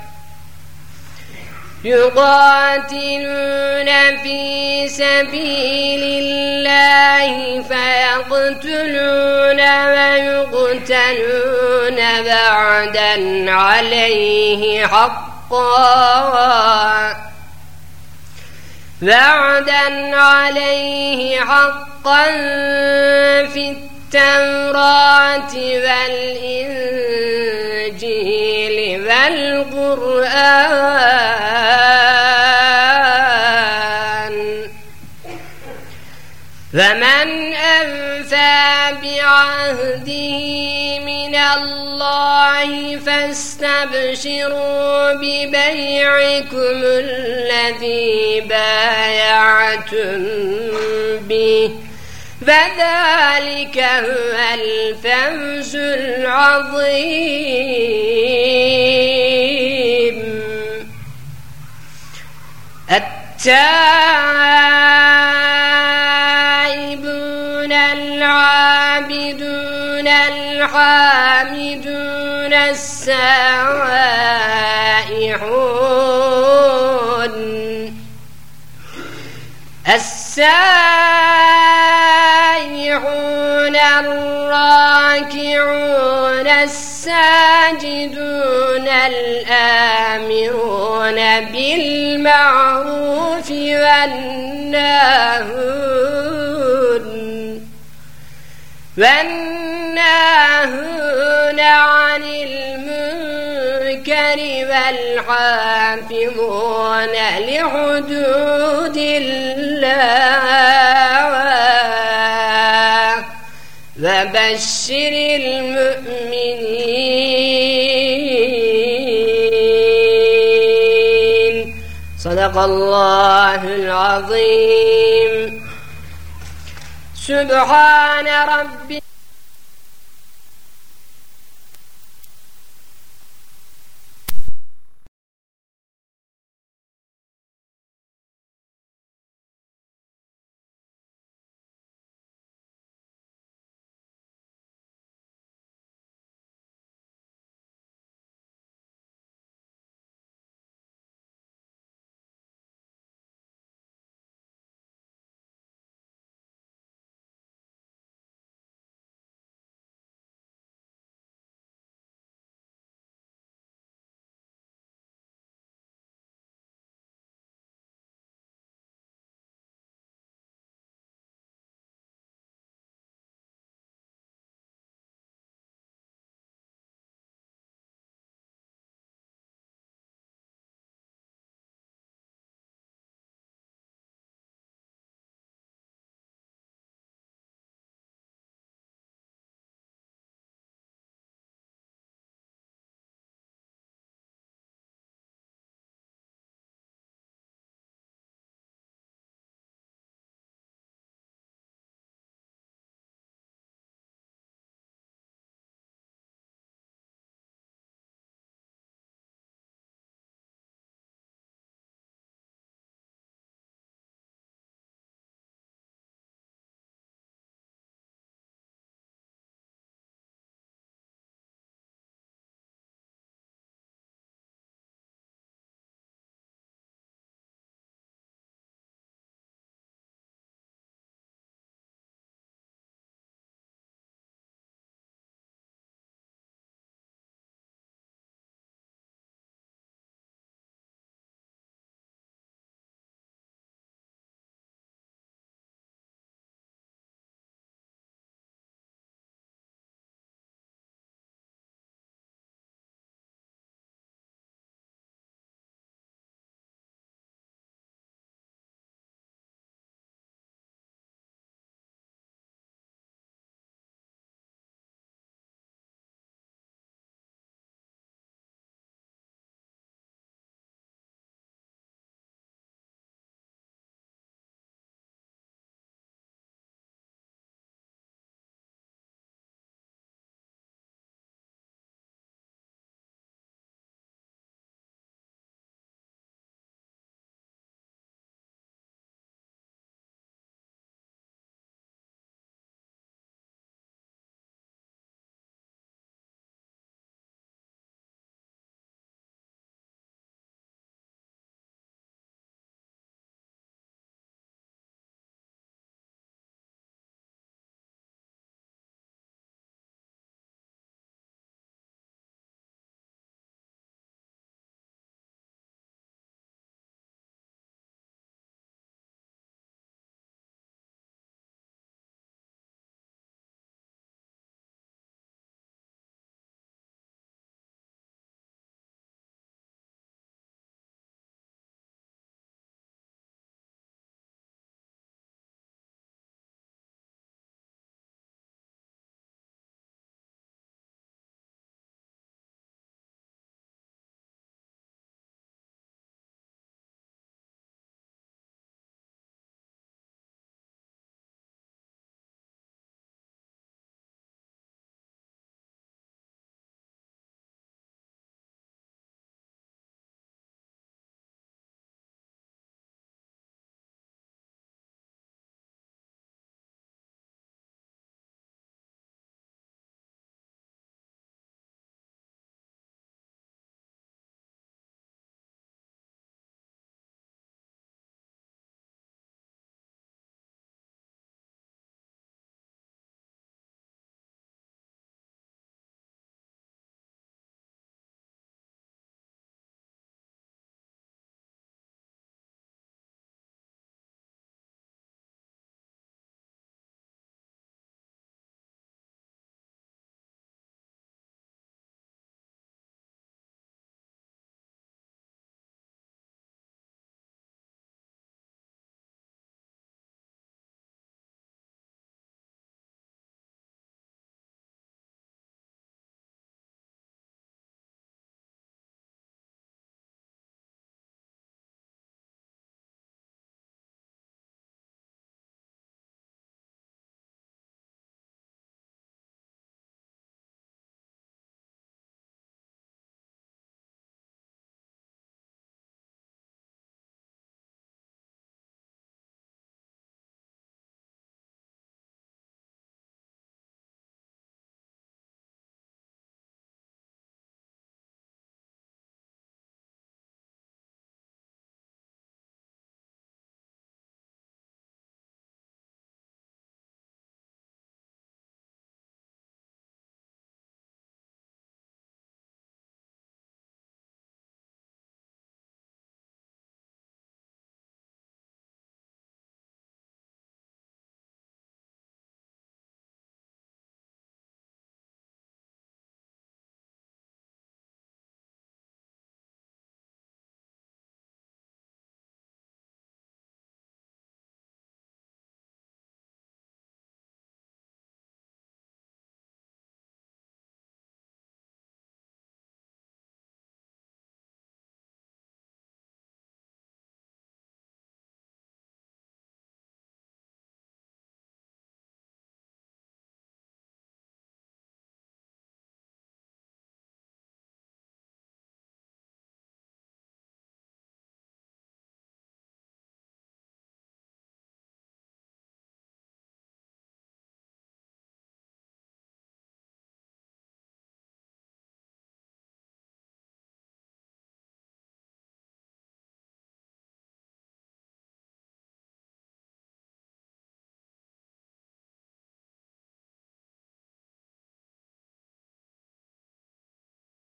يقاتلون في سبيل الله فيقتلون ويقتلون بعدا عليه حقا. بعدا عليه حقا في التوراة والإنجيل والقرآن. فمن أنفى بعهده من الله فاستبشروا ببيعكم الذي بايعتم به. فذلك هو الفوز العظيم. التائبون العابدون الحامدون السائحون. السائحون الراكعون الساجدون الآمرون بالمعروف والناهون والناهون عن المنكر والحافظون لحدود الله وبشر المؤمنين صدق الله العظيم سبحان ربي.